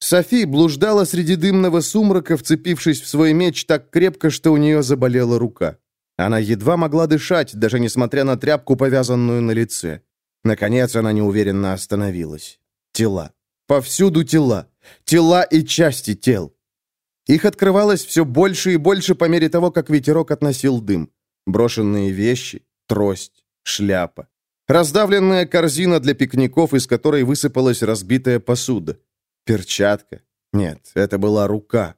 Софи блуждала среди дымного сумрака, вцепившись в свой меч так крепко, что у нее заболела рука. Она едва могла дышать, даже несмотря на тряпку, повязанную на лице. Наконец она неуверенно остановилась. Тела. Повсюду тела. Тела и части тел. Их открывалось все больше и больше по мере того, как ветерок относил дым. Брошенные вещи, трость, шляпа. Раздавленная корзина для пикников, из которой высыпалась разбитая посуда. Перчатка. Нет, это была рука.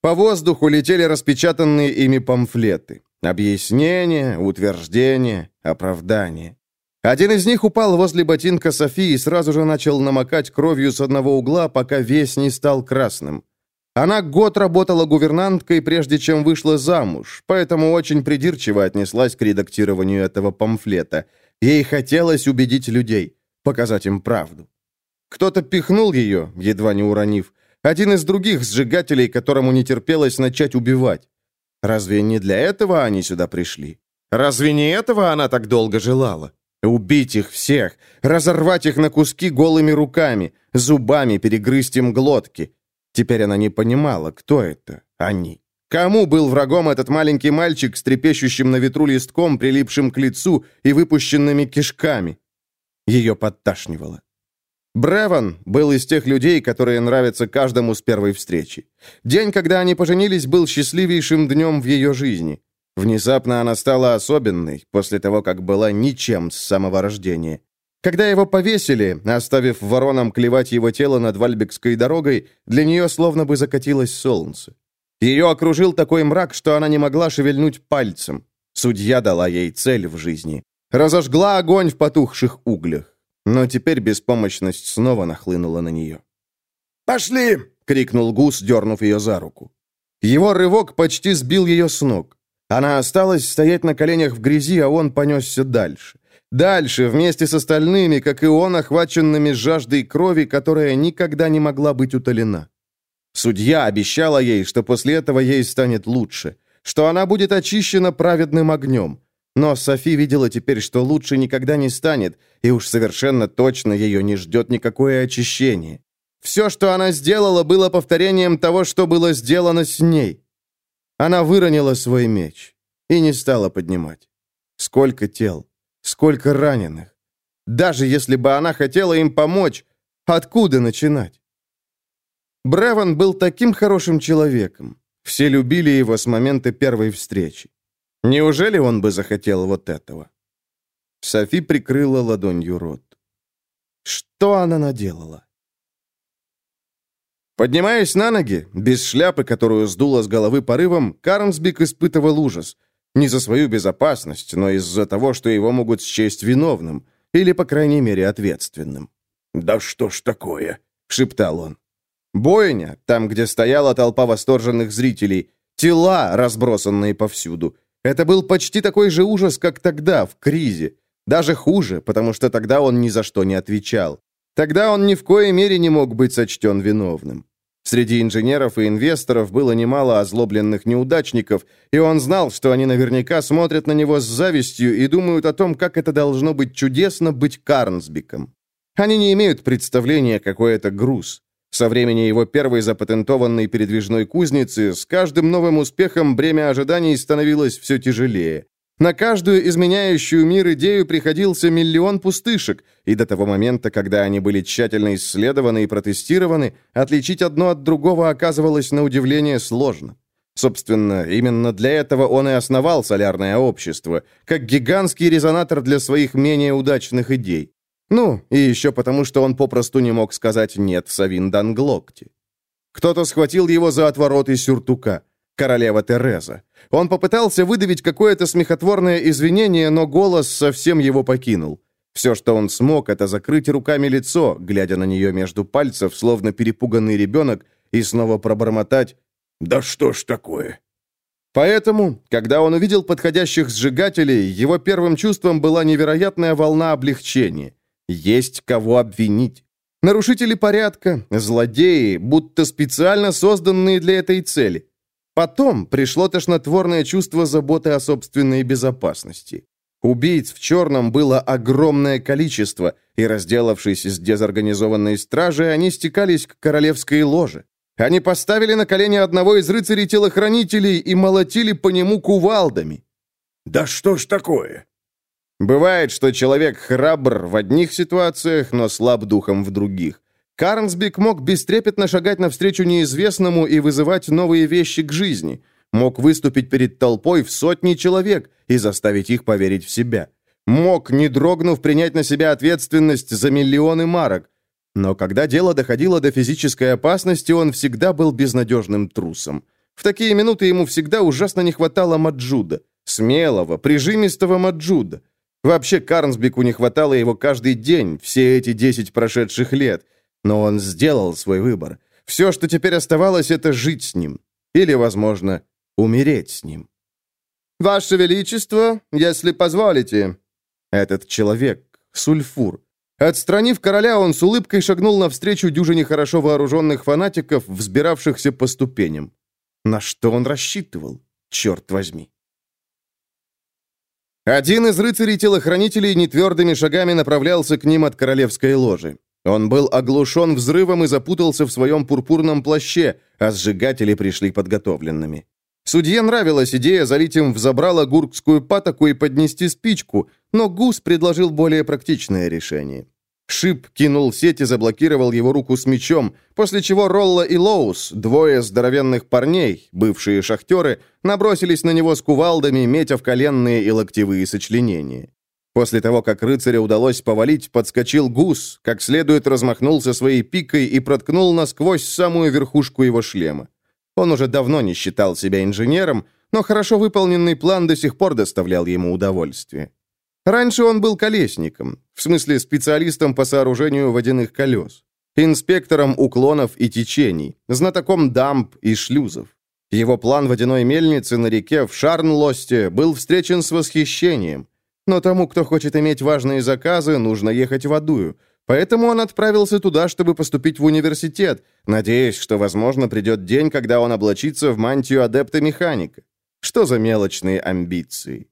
По воздуху летели распечатанные ими памфлеты. Объяснения, утверждения, оправдания. Один из них упал возле ботинка Софии и сразу же начал намокать кровью с одного угла, пока весь не стал красным. Она год работала гувернанткой, прежде чем вышла замуж, поэтому очень придирчиво отнеслась к редактированию этого памфлета. Ей хотелось убедить людей, показать им правду. Кто-то пихнул ее, едва не уронив. Один из других сжигателей, которому не терпелось начать убивать. Разве не для этого они сюда пришли? Разве не этого она так долго желала? Убить их всех, разорвать их на куски голыми руками, зубами перегрызть им глотки. Теперь она не понимала, кто это, они. Кому был врагом этот маленький мальчик с трепещущим на ветру листком, прилипшим к лицу и выпущенными кишками? Ее подташнивало. Бреван был из тех людей, которые нравятся каждому с первой встречи. День, когда они поженились, был счастливейшим днем в ее жизни. Внезапно она стала особенной, после того, как была ничем с самого рождения. Когда его повесили, оставив воронам клевать его тело над Вальбекской дорогой, для нее словно бы закатилось солнце. Ее окружил такой мрак, что она не могла шевельнуть пальцем. Судья дала ей цель в жизни. Разожгла огонь в потухших углях. Но теперь беспомощность снова нахлынула на нее. «Пошли!» — крикнул Гус, дернув ее за руку. Его рывок почти сбил ее с ног. Она осталась стоять на коленях в грязи, а он понесся дальше. Дальше, вместе с остальными, как и он, охваченными жаждой крови, которая никогда не могла быть утолена. Судья обещала ей, что после этого ей станет лучше, что она будет очищена праведным огнем. Но Софи видела теперь, что лучше никогда не станет, и уж совершенно точно ее не ждет никакое очищение. Все, что она сделала, было повторением того, что было сделано с ней. Она выронила свой меч и не стала поднимать. Сколько тел, сколько раненых. Даже если бы она хотела им помочь, откуда начинать? Бреван был таким хорошим человеком. Все любили его с момента первой встречи. Неужели он бы захотел вот этого? Софи прикрыла ладонью рот. Что она наделала? Поднимаясь на ноги, без шляпы, которую сдуло с головы порывом, Кармсбик испытывал ужас. Не за свою безопасность, но из-за того, что его могут счесть виновным, или, по крайней мере, ответственным. «Да что ж такое?» — шептал он. Бойня, там, где стояла толпа восторженных зрителей, тела, разбросанные повсюду. Это был почти такой же ужас, как тогда, в кризе. Даже хуже, потому что тогда он ни за что не отвечал. Тогда он ни в коей мере не мог быть сочтен виновным. Среди инженеров и инвесторов было немало озлобленных неудачников, и он знал, что они наверняка смотрят на него с завистью и думают о том, как это должно быть чудесно быть Карнсбиком. Они не имеют представления, какой это груз. Со времени его первой запатентованной передвижной кузницы с каждым новым успехом бремя ожиданий становилось все тяжелее. На каждую изменяющую мир идею приходился миллион пустышек, и до того момента, когда они были тщательно исследованы и протестированы, отличить одно от другого оказывалось на удивление сложно. Собственно, именно для этого он и основал солярное общество, как гигантский резонатор для своих менее удачных идей. Ну, и еще потому, что он попросту не мог сказать «нет» Савин Данглокти. Кто-то схватил его за отвороты сюртука. Королева Тереза. Он попытался выдавить какое-то смехотворное извинение, но голос совсем его покинул. Все, что он смог, это закрыть руками лицо, глядя на нее между пальцев, словно перепуганный ребенок, и снова пробормотать «Да что ж такое?» Поэтому, когда он увидел подходящих сжигателей, его первым чувством была невероятная волна облегчения. Есть кого обвинить. Нарушители порядка, злодеи, будто специально созданные для этой цели. Потом пришло тошнотворное чувство заботы о собственной безопасности. Убийц в черном было огромное количество, и, разделавшись с дезорганизованной стражей, они стекались к королевской ложе. Они поставили на колени одного из рыцарей-телохранителей и молотили по нему кувалдами. «Да что ж такое?» Бывает, что человек храбр в одних ситуациях, но слаб духом в других. Карнсбик мог бестрепетно шагать навстречу неизвестному и вызывать новые вещи к жизни. Мог выступить перед толпой в сотни человек и заставить их поверить в себя. Мог, не дрогнув, принять на себя ответственность за миллионы марок. Но когда дело доходило до физической опасности, он всегда был безнадежным трусом. В такие минуты ему всегда ужасно не хватало Маджуда. Смелого, прижимистого Маджуда. Вообще, Карнсбеку не хватало его каждый день, все эти десять прошедших лет. Но он сделал свой выбор. Все, что теперь оставалось, это жить с ним. Или, возможно, умереть с ним. «Ваше Величество, если позволите». Этот человек, Сульфур. Отстранив короля, он с улыбкой шагнул навстречу дюжине хорошо вооруженных фанатиков, взбиравшихся по ступеням. На что он рассчитывал, черт возьми? Один из рыцарей-телохранителей нетвердыми шагами направлялся к ним от королевской ложи. Он был оглушен взрывом и запутался в своем пурпурном плаще, а сжигатели пришли подготовленными. Судье нравилась идея залить им в забрало гуркскую патоку и поднести спичку, но Гус предложил более практичное решение. Шип кинул сеть и заблокировал его руку с мечом, после чего Ролла и Лоус, двое здоровенных парней, бывшие шахтеры, набросились на него с кувалдами, метя в коленные и локтевые сочленения. После того, как рыцаря удалось повалить, подскочил гус, как следует размахнулся своей пикой и проткнул насквозь самую верхушку его шлема. Он уже давно не считал себя инженером, но хорошо выполненный план до сих пор доставлял ему удовольствие. Раньше он был колесником, в смысле специалистом по сооружению водяных колес, инспектором уклонов и течений, знатоком дамб и шлюзов. Его план водяной мельницы на реке в Шарнлосте был встречен с восхищением. Но тому, кто хочет иметь важные заказы, нужно ехать в Адую. Поэтому он отправился туда, чтобы поступить в университет, надеясь, что, возможно, придет день, когда он облачится в мантию адепта-механика. Что за мелочные амбиции?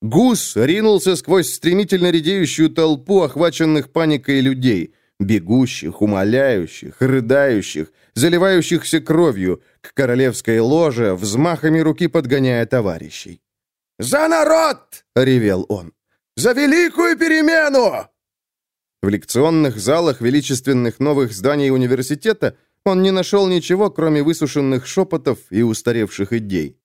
Гус ринулся сквозь стремительно редеющую толпу охваченных паникой людей, бегущих, умоляющих, рыдающих, заливающихся кровью, к королевской ложе, взмахами руки подгоняя товарищей. «За народ!» — ревел он. «За великую перемену!» В лекционных залах величественных новых зданий университета он не нашел ничего, кроме высушенных шепотов и устаревших идей.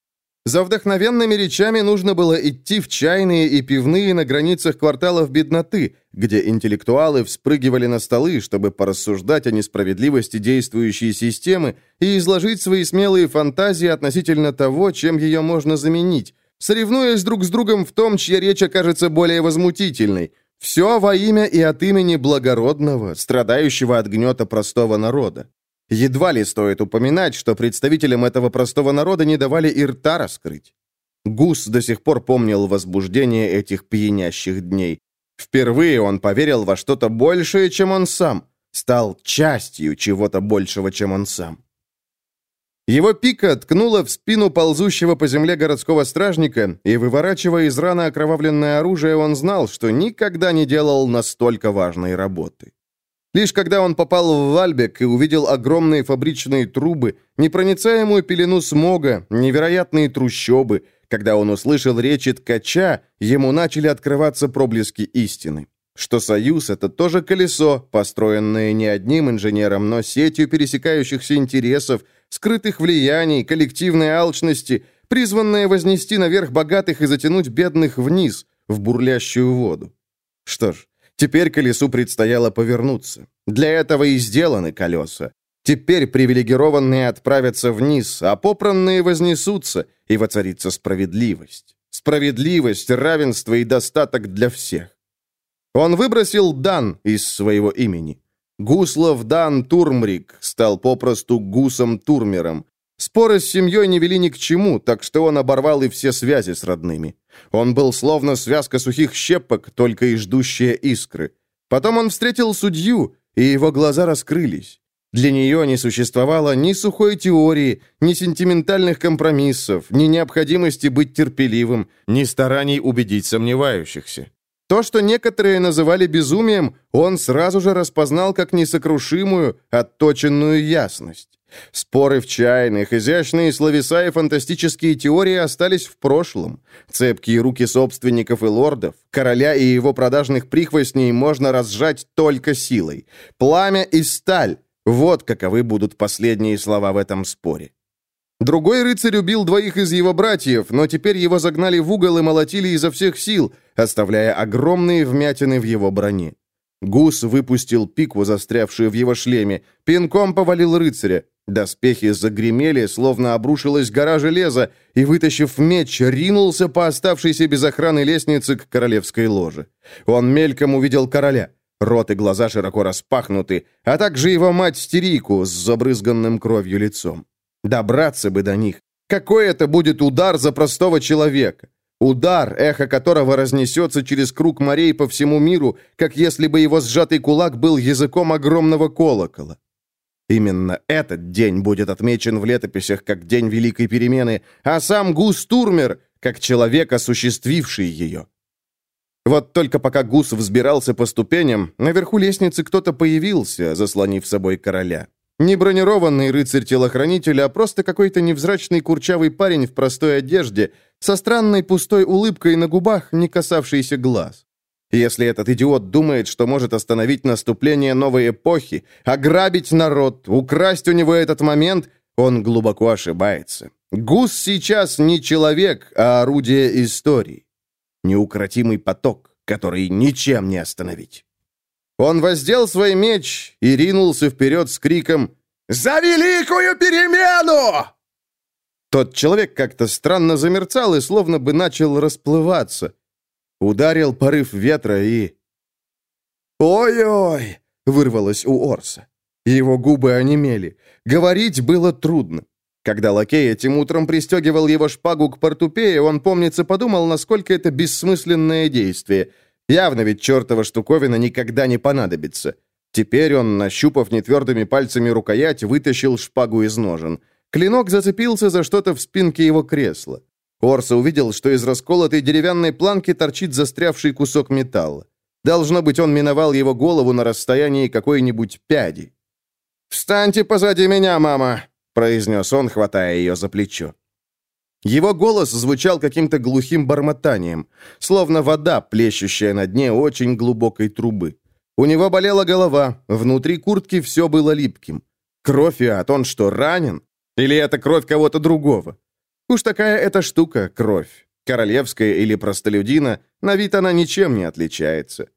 За вдохновенными речами нужно было идти в чайные и пивные на границах кварталов бедноты, где интеллектуалы вспрыгивали на столы, чтобы порассуждать о несправедливости действующей системы и изложить свои смелые фантазии относительно того, чем ее можно заменить, соревнуясь друг с другом в том, чья речь окажется более возмутительной. Все во имя и от имени благородного, страдающего от гнета простого народа. Едва ли стоит упоминать, что представителям этого простого народа не давали и рта раскрыть. Гус до сих пор помнил возбуждение этих пьянящих дней. Впервые он поверил во что-то большее, чем он сам, стал частью чего-то большего, чем он сам. Его пика ткнула в спину ползущего по земле городского стражника, и, выворачивая из раны окровавленное оружие, он знал, что никогда не делал настолько важной работы. Лишь когда он попал в Вальбек и увидел огромные фабричные трубы, непроницаемую пелену смога, невероятные трущобы, когда он услышал речи ткача, ему начали открываться проблески истины. Что Союз — это тоже колесо, построенное не одним инженером, но сетью пересекающихся интересов, скрытых влияний, коллективной алчности, призванное вознести наверх богатых и затянуть бедных вниз, в бурлящую воду. Что ж, Теперь колесу предстояло повернуться. Для этого и сделаны колеса. Теперь привилегированные отправятся вниз, а попранные вознесутся, и воцарится справедливость. Справедливость, равенство и достаток для всех. Он выбросил Дан из своего имени. Гуслов Дан Турмрик стал попросту Гусом Турмером, Споры с семьей не вели ни к чему, так что он оборвал и все связи с родными. Он был словно связка сухих щепок, только и ждущая искры. Потом он встретил судью, и его глаза раскрылись. Для нее не существовало ни сухой теории, ни сентиментальных компромиссов, ни необходимости быть терпеливым, ни стараний убедить сомневающихся. То, что некоторые называли безумием, он сразу же распознал как несокрушимую, отточенную ясность. Споры в чайных, изящные словеса и фантастические теории остались в прошлом. Цепкие руки собственников и лордов, короля и его продажных прихвостней можно разжать только силой. Пламя и сталь — вот каковы будут последние слова в этом споре. Другой рыцарь убил двоих из его братьев, но теперь его загнали в угол и молотили изо всех сил, оставляя огромные вмятины в его броне. Гус выпустил пику, застрявшую в его шлеме, пинком повалил рыцаря. Доспехи загремели, словно обрушилась гора железа, и, вытащив меч, ринулся по оставшейся без охраны лестнице к королевской ложе. Он мельком увидел короля. Рот и глаза широко распахнуты, а также его мать-стерийку с забрызганным кровью лицом. Добраться бы до них. Какой это будет удар за простого человека? Удар, эхо которого разнесется через круг морей по всему миру, как если бы его сжатый кулак был языком огромного колокола. Именно этот день будет отмечен в летописях как день Великой Перемены, а сам Гус Турмер как человек, осуществивший ее. Вот только пока Гус взбирался по ступеням, наверху лестницы кто-то появился, заслонив собой короля. Не бронированный рыцарь-телохранитель, а просто какой-то невзрачный курчавый парень в простой одежде, со странной пустой улыбкой на губах, не касавшейся глаз. Если этот идиот думает, что может остановить наступление новой эпохи, ограбить народ, украсть у него этот момент, он глубоко ошибается. Гус сейчас не человек, а орудие истории. Неукротимый поток, который ничем не остановить. Он воздел свой меч и ринулся вперед с криком «За великую перемену!» Тот человек как-то странно замерцал и словно бы начал расплываться. Ударил порыв ветра и... «Ой-ой!» — вырвалось у Орса. Его губы онемели. Говорить было трудно. Когда лакей этим утром пристегивал его шпагу к портупее, он, помнится, подумал, насколько это бессмысленное действие. Явно ведь чертова штуковина никогда не понадобится. Теперь он, нащупав нетвердыми пальцами рукоять, вытащил шпагу из ножен. Клинок зацепился за что-то в спинке его кресла. Орса увидел, что из расколотой деревянной планки торчит застрявший кусок металла. Должно быть, он миновал его голову на расстоянии какой-нибудь пяди. «Встаньте позади меня, мама!» — произнес он, хватая ее за плечо. Его голос звучал каким-то глухим бормотанием, словно вода, плещущая на дне очень глубокой трубы. У него болела голова, внутри куртки все было липким. Кровь Иат, он что, ранен? Или это кровь кого-то другого? Уж такая эта штука, кровь. Королевская или простолюдина, на вид она ничем не отличается.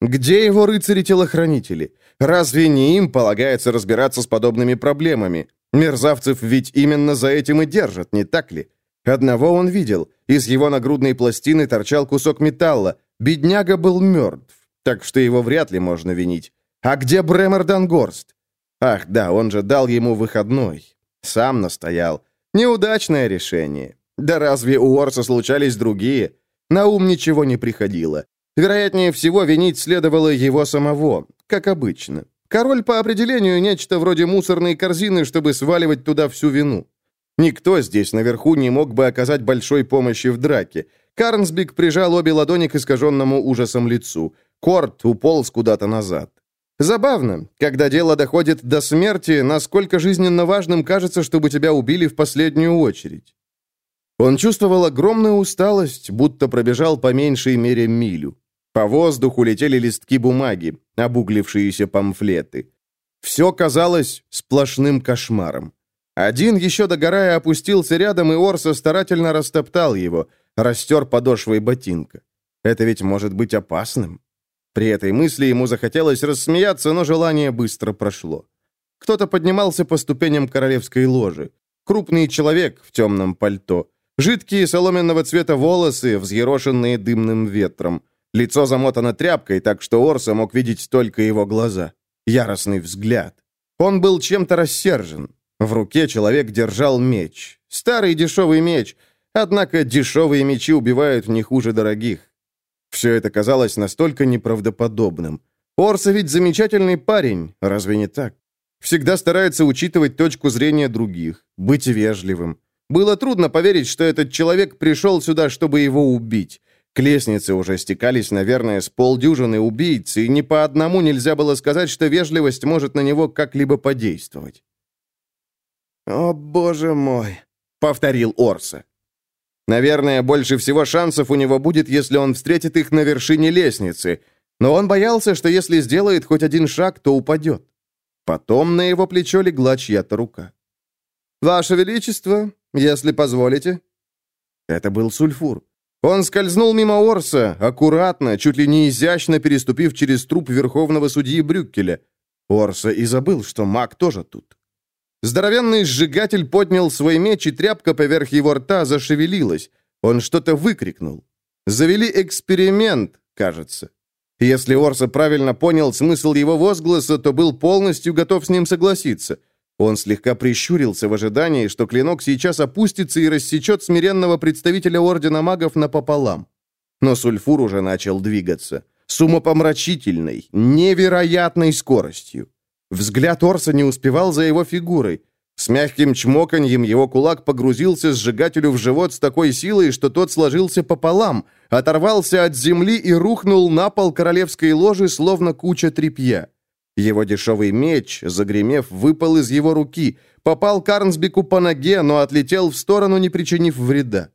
Где его рыцари-телохранители? Разве не им полагается разбираться с подобными проблемами? Мерзавцев ведь именно за этим и держат, не так ли? Одного он видел. Из его нагрудной пластины торчал кусок металла. Бедняга был мертв, так что его вряд ли можно винить. А где Бремер Дангорст? Ах, да, он же дал ему выходной. Сам настоял. Неудачное решение. Да разве у Орса случались другие? На ум ничего не приходило. Вероятнее всего, винить следовало его самого, как обычно. Король по определению нечто вроде мусорной корзины, чтобы сваливать туда всю вину. Никто здесь наверху не мог бы оказать большой помощи в драке. Карнсбик прижал обе ладони к искаженному ужасом лицу. Корт уполз куда-то назад. Забавно, когда дело доходит до смерти, насколько жизненно важным кажется, чтобы тебя убили в последнюю очередь. Он чувствовал огромную усталость, будто пробежал по меньшей мере милю. По воздуху летели листки бумаги, обуглившиеся памфлеты. Все казалось сплошным кошмаром. Один, еще догорая, опустился рядом, и Орса старательно растоптал его, растер подошвой ботинка. Это ведь может быть опасным. При этой мысли ему захотелось рассмеяться, но желание быстро прошло. Кто-то поднимался по ступеням королевской ложи. Крупный человек в темном пальто. Жидкие соломенного цвета волосы, взъерошенные дымным ветром. Лицо замотано тряпкой, так что Орса мог видеть только его глаза. Яростный взгляд. Он был чем-то рассержен. В руке человек держал меч. Старый дешевый меч. Однако дешевые мечи убивают не хуже дорогих. Все это казалось настолько неправдоподобным. Орса ведь замечательный парень, разве не так? Всегда старается учитывать точку зрения других, быть вежливым. Было трудно поверить, что этот человек пришел сюда, чтобы его убить. К лестнице уже стекались, наверное, с полдюжины убийц, и ни по одному нельзя было сказать, что вежливость может на него как-либо подействовать. «О, боже мой!» — повторил Орса. Наверное, больше всего шансов у него будет, если он встретит их на вершине лестницы, но он боялся, что если сделает хоть один шаг, то упадет. Потом на его плечо легла чья-то рука. «Ваше Величество, если позволите». Это был Сульфур. Он скользнул мимо Орса, аккуратно, чуть ли не изящно переступив через труп верховного судьи Брюккеля. Орса и забыл, что маг тоже тут. Здоровенный сжигатель поднял свой меч, и тряпка поверх его рта зашевелилась. Он что-то выкрикнул. Завели эксперимент, кажется. Если Орса правильно понял смысл его возгласа, то был полностью готов с ним согласиться – он слегка прищурился в ожидании, что клинок сейчас опустится и рассечет смиренного представителя Ордена Магов напополам. Но сульфур уже начал двигаться. С умопомрачительной, невероятной скоростью. Взгляд Орса не успевал за его фигурой. С мягким чмоканьем его кулак погрузился сжигателю в живот с такой силой, что тот сложился пополам, оторвался от земли и рухнул на пол королевской ложи, словно куча тряпья. Его дешевый меч, загремев, выпал из его руки, попал Карнсбеку по ноге, но отлетел в сторону, не причинив вреда.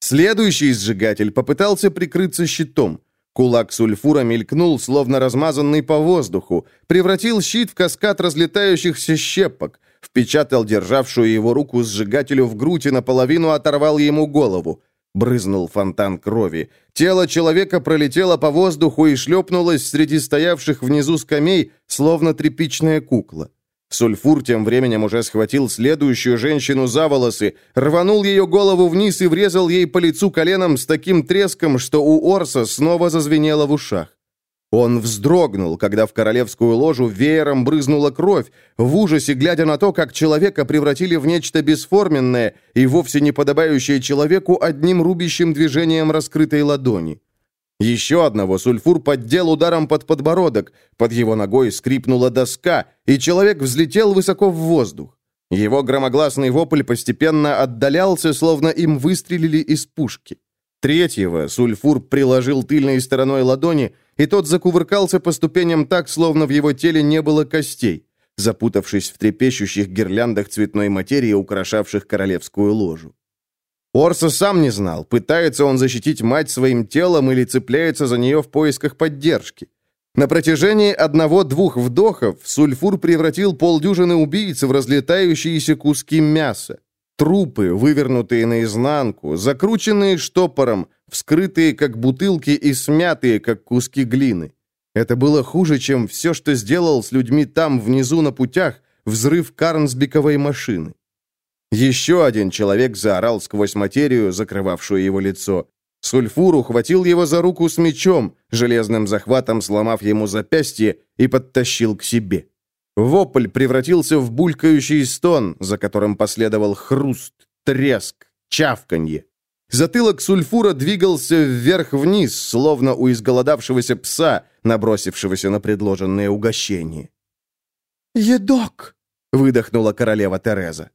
Следующий сжигатель попытался прикрыться щитом. Кулак сульфура мелькнул, словно размазанный по воздуху, превратил щит в каскад разлетающихся щепок, впечатал державшую его руку сжигателю в грудь и наполовину оторвал ему голову. Брызнул фонтан крови. Тело человека пролетело по воздуху и шлепнулось среди стоявших внизу скамей, словно тряпичная кукла. Сульфур тем временем уже схватил следующую женщину за волосы, рванул ее голову вниз и врезал ей по лицу коленом с таким треском, что у Орса снова зазвенело в ушах. Он вздрогнул, когда в королевскую ложу веером брызнула кровь, в ужасе глядя на то, как человека превратили в нечто бесформенное и вовсе не подобающее человеку одним рубящим движением раскрытой ладони. Еще одного сульфур поддел ударом под подбородок, под его ногой скрипнула доска, и человек взлетел высоко в воздух. Его громогласный вопль постепенно отдалялся, словно им выстрелили из пушки. Третьего сульфур приложил тыльной стороной ладони, и тот закувыркался по ступеням так, словно в его теле не было костей, запутавшись в трепещущих гирляндах цветной материи, украшавших королевскую ложу. Орса сам не знал, пытается он защитить мать своим телом или цепляется за нее в поисках поддержки. На протяжении одного-двух вдохов сульфур превратил полдюжины убийц в разлетающиеся куски мяса. Трупы, вывернутые наизнанку, закрученные штопором, вскрытые как бутылки и смятые как куски глины. Это было хуже, чем все, что сделал с людьми там, внизу на путях, взрыв Карнсбиковой машины. Еще один человек заорал сквозь материю, закрывавшую его лицо. Сульфур ухватил его за руку с мечом, железным захватом сломав ему запястье и подтащил к себе. Вопль превратился в булькающий стон, за которым последовал хруст, треск, чавканье. Затылок сульфура двигался вверх-вниз, словно у изголодавшегося пса, набросившегося на предложенное угощение. «Едок!» — выдохнула королева Тереза.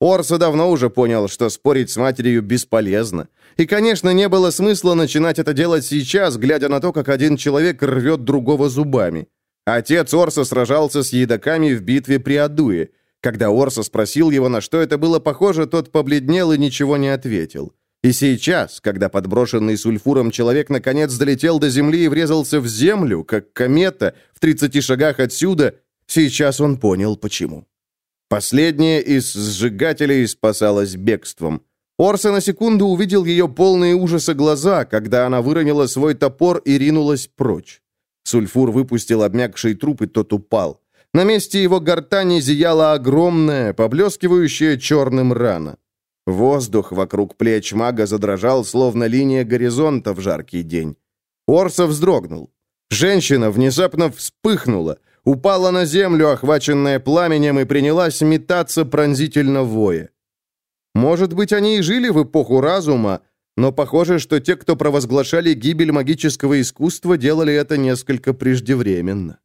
Орса давно уже понял, что спорить с матерью бесполезно. И, конечно, не было смысла начинать это делать сейчас, глядя на то, как один человек рвет другого зубами. Отец Орса сражался с едоками в битве при Адуе. Когда Орса спросил его, на что это было похоже, тот побледнел и ничего не ответил. И сейчас, когда подброшенный сульфуром человек наконец долетел до земли и врезался в землю, как комета, в 30 шагах отсюда, сейчас он понял, почему. Последняя из сжигателей спасалась бегством. Орса на секунду увидел ее полные ужаса глаза, когда она выронила свой топор и ринулась прочь. Сульфур выпустил обмякший труп, и тот упал. На месте его гортани зияла огромная, поблескивающая черным рана. Воздух вокруг плеч мага задрожал, словно линия горизонта в жаркий день. Орса вздрогнул. Женщина внезапно вспыхнула упала на землю, охваченная пламенем, и принялась метаться пронзительно воя. Может быть, они и жили в эпоху разума, но похоже, что те, кто провозглашали гибель магического искусства, делали это несколько преждевременно.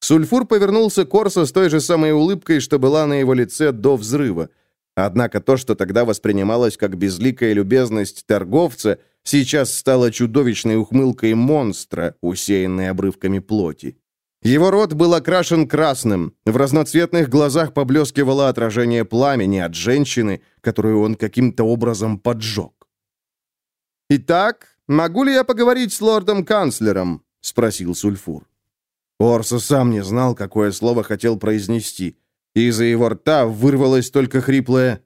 Сульфур повернулся к Орсо с той же самой улыбкой, что была на его лице до взрыва. Однако то, что тогда воспринималось как безликая любезность торговца, сейчас стало чудовищной ухмылкой монстра, усеянной обрывками плоти. Его рот был окрашен красным, в разноцветных глазах поблескивало отражение пламени от женщины, которую он каким-то образом поджег. «Итак, могу ли я поговорить с лордом-канцлером?» — спросил Сульфур. Орсо сам не знал, какое слово хотел произнести. Из-за его рта вырвалось только хриплое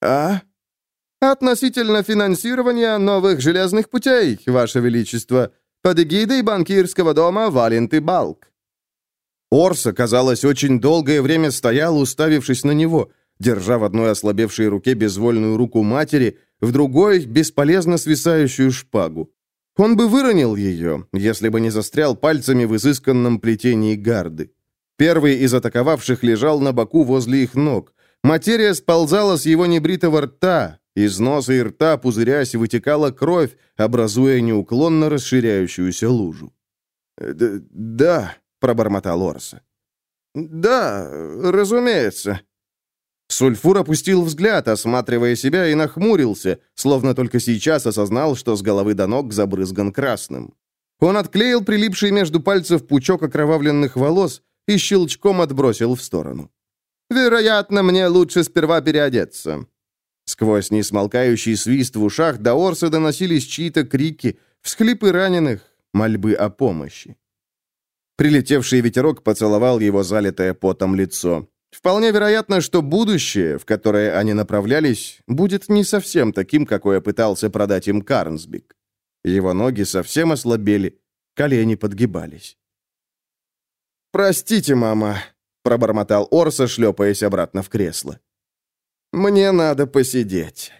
«А?» «Относительно финансирования новых железных путей, Ваше Величество под эгидой банкирского дома Валент и Балк. Орса, казалось, очень долгое время стоял, уставившись на него, держа в одной ослабевшей руке безвольную руку матери, в другой — бесполезно свисающую шпагу. Он бы выронил ее, если бы не застрял пальцами в изысканном плетении гарды. Первый из атаковавших лежал на боку возле их ног. Материя сползала с его небритого рта, из носа и рта, пузырясь, вытекала кровь, образуя неуклонно расширяющуюся лужу. «Э, «Да», — пробормотал Орса. «Да, разумеется». Сульфур опустил взгляд, осматривая себя, и нахмурился, словно только сейчас осознал, что с головы до ног забрызган красным. Он отклеил прилипший между пальцев пучок окровавленных волос и щелчком отбросил в сторону. «Вероятно, мне лучше сперва переодеться. Сквозь несмолкающий свист в ушах до Орса доносились чьи-то крики, всхлипы раненых, мольбы о помощи. Прилетевший ветерок поцеловал его залитое потом лицо. Вполне вероятно, что будущее, в которое они направлялись, будет не совсем таким, какое пытался продать им Карнсбик. Его ноги совсем ослабели, колени подгибались. «Простите, мама», — пробормотал Орса, шлепаясь обратно в кресло. Мне надо посидеть.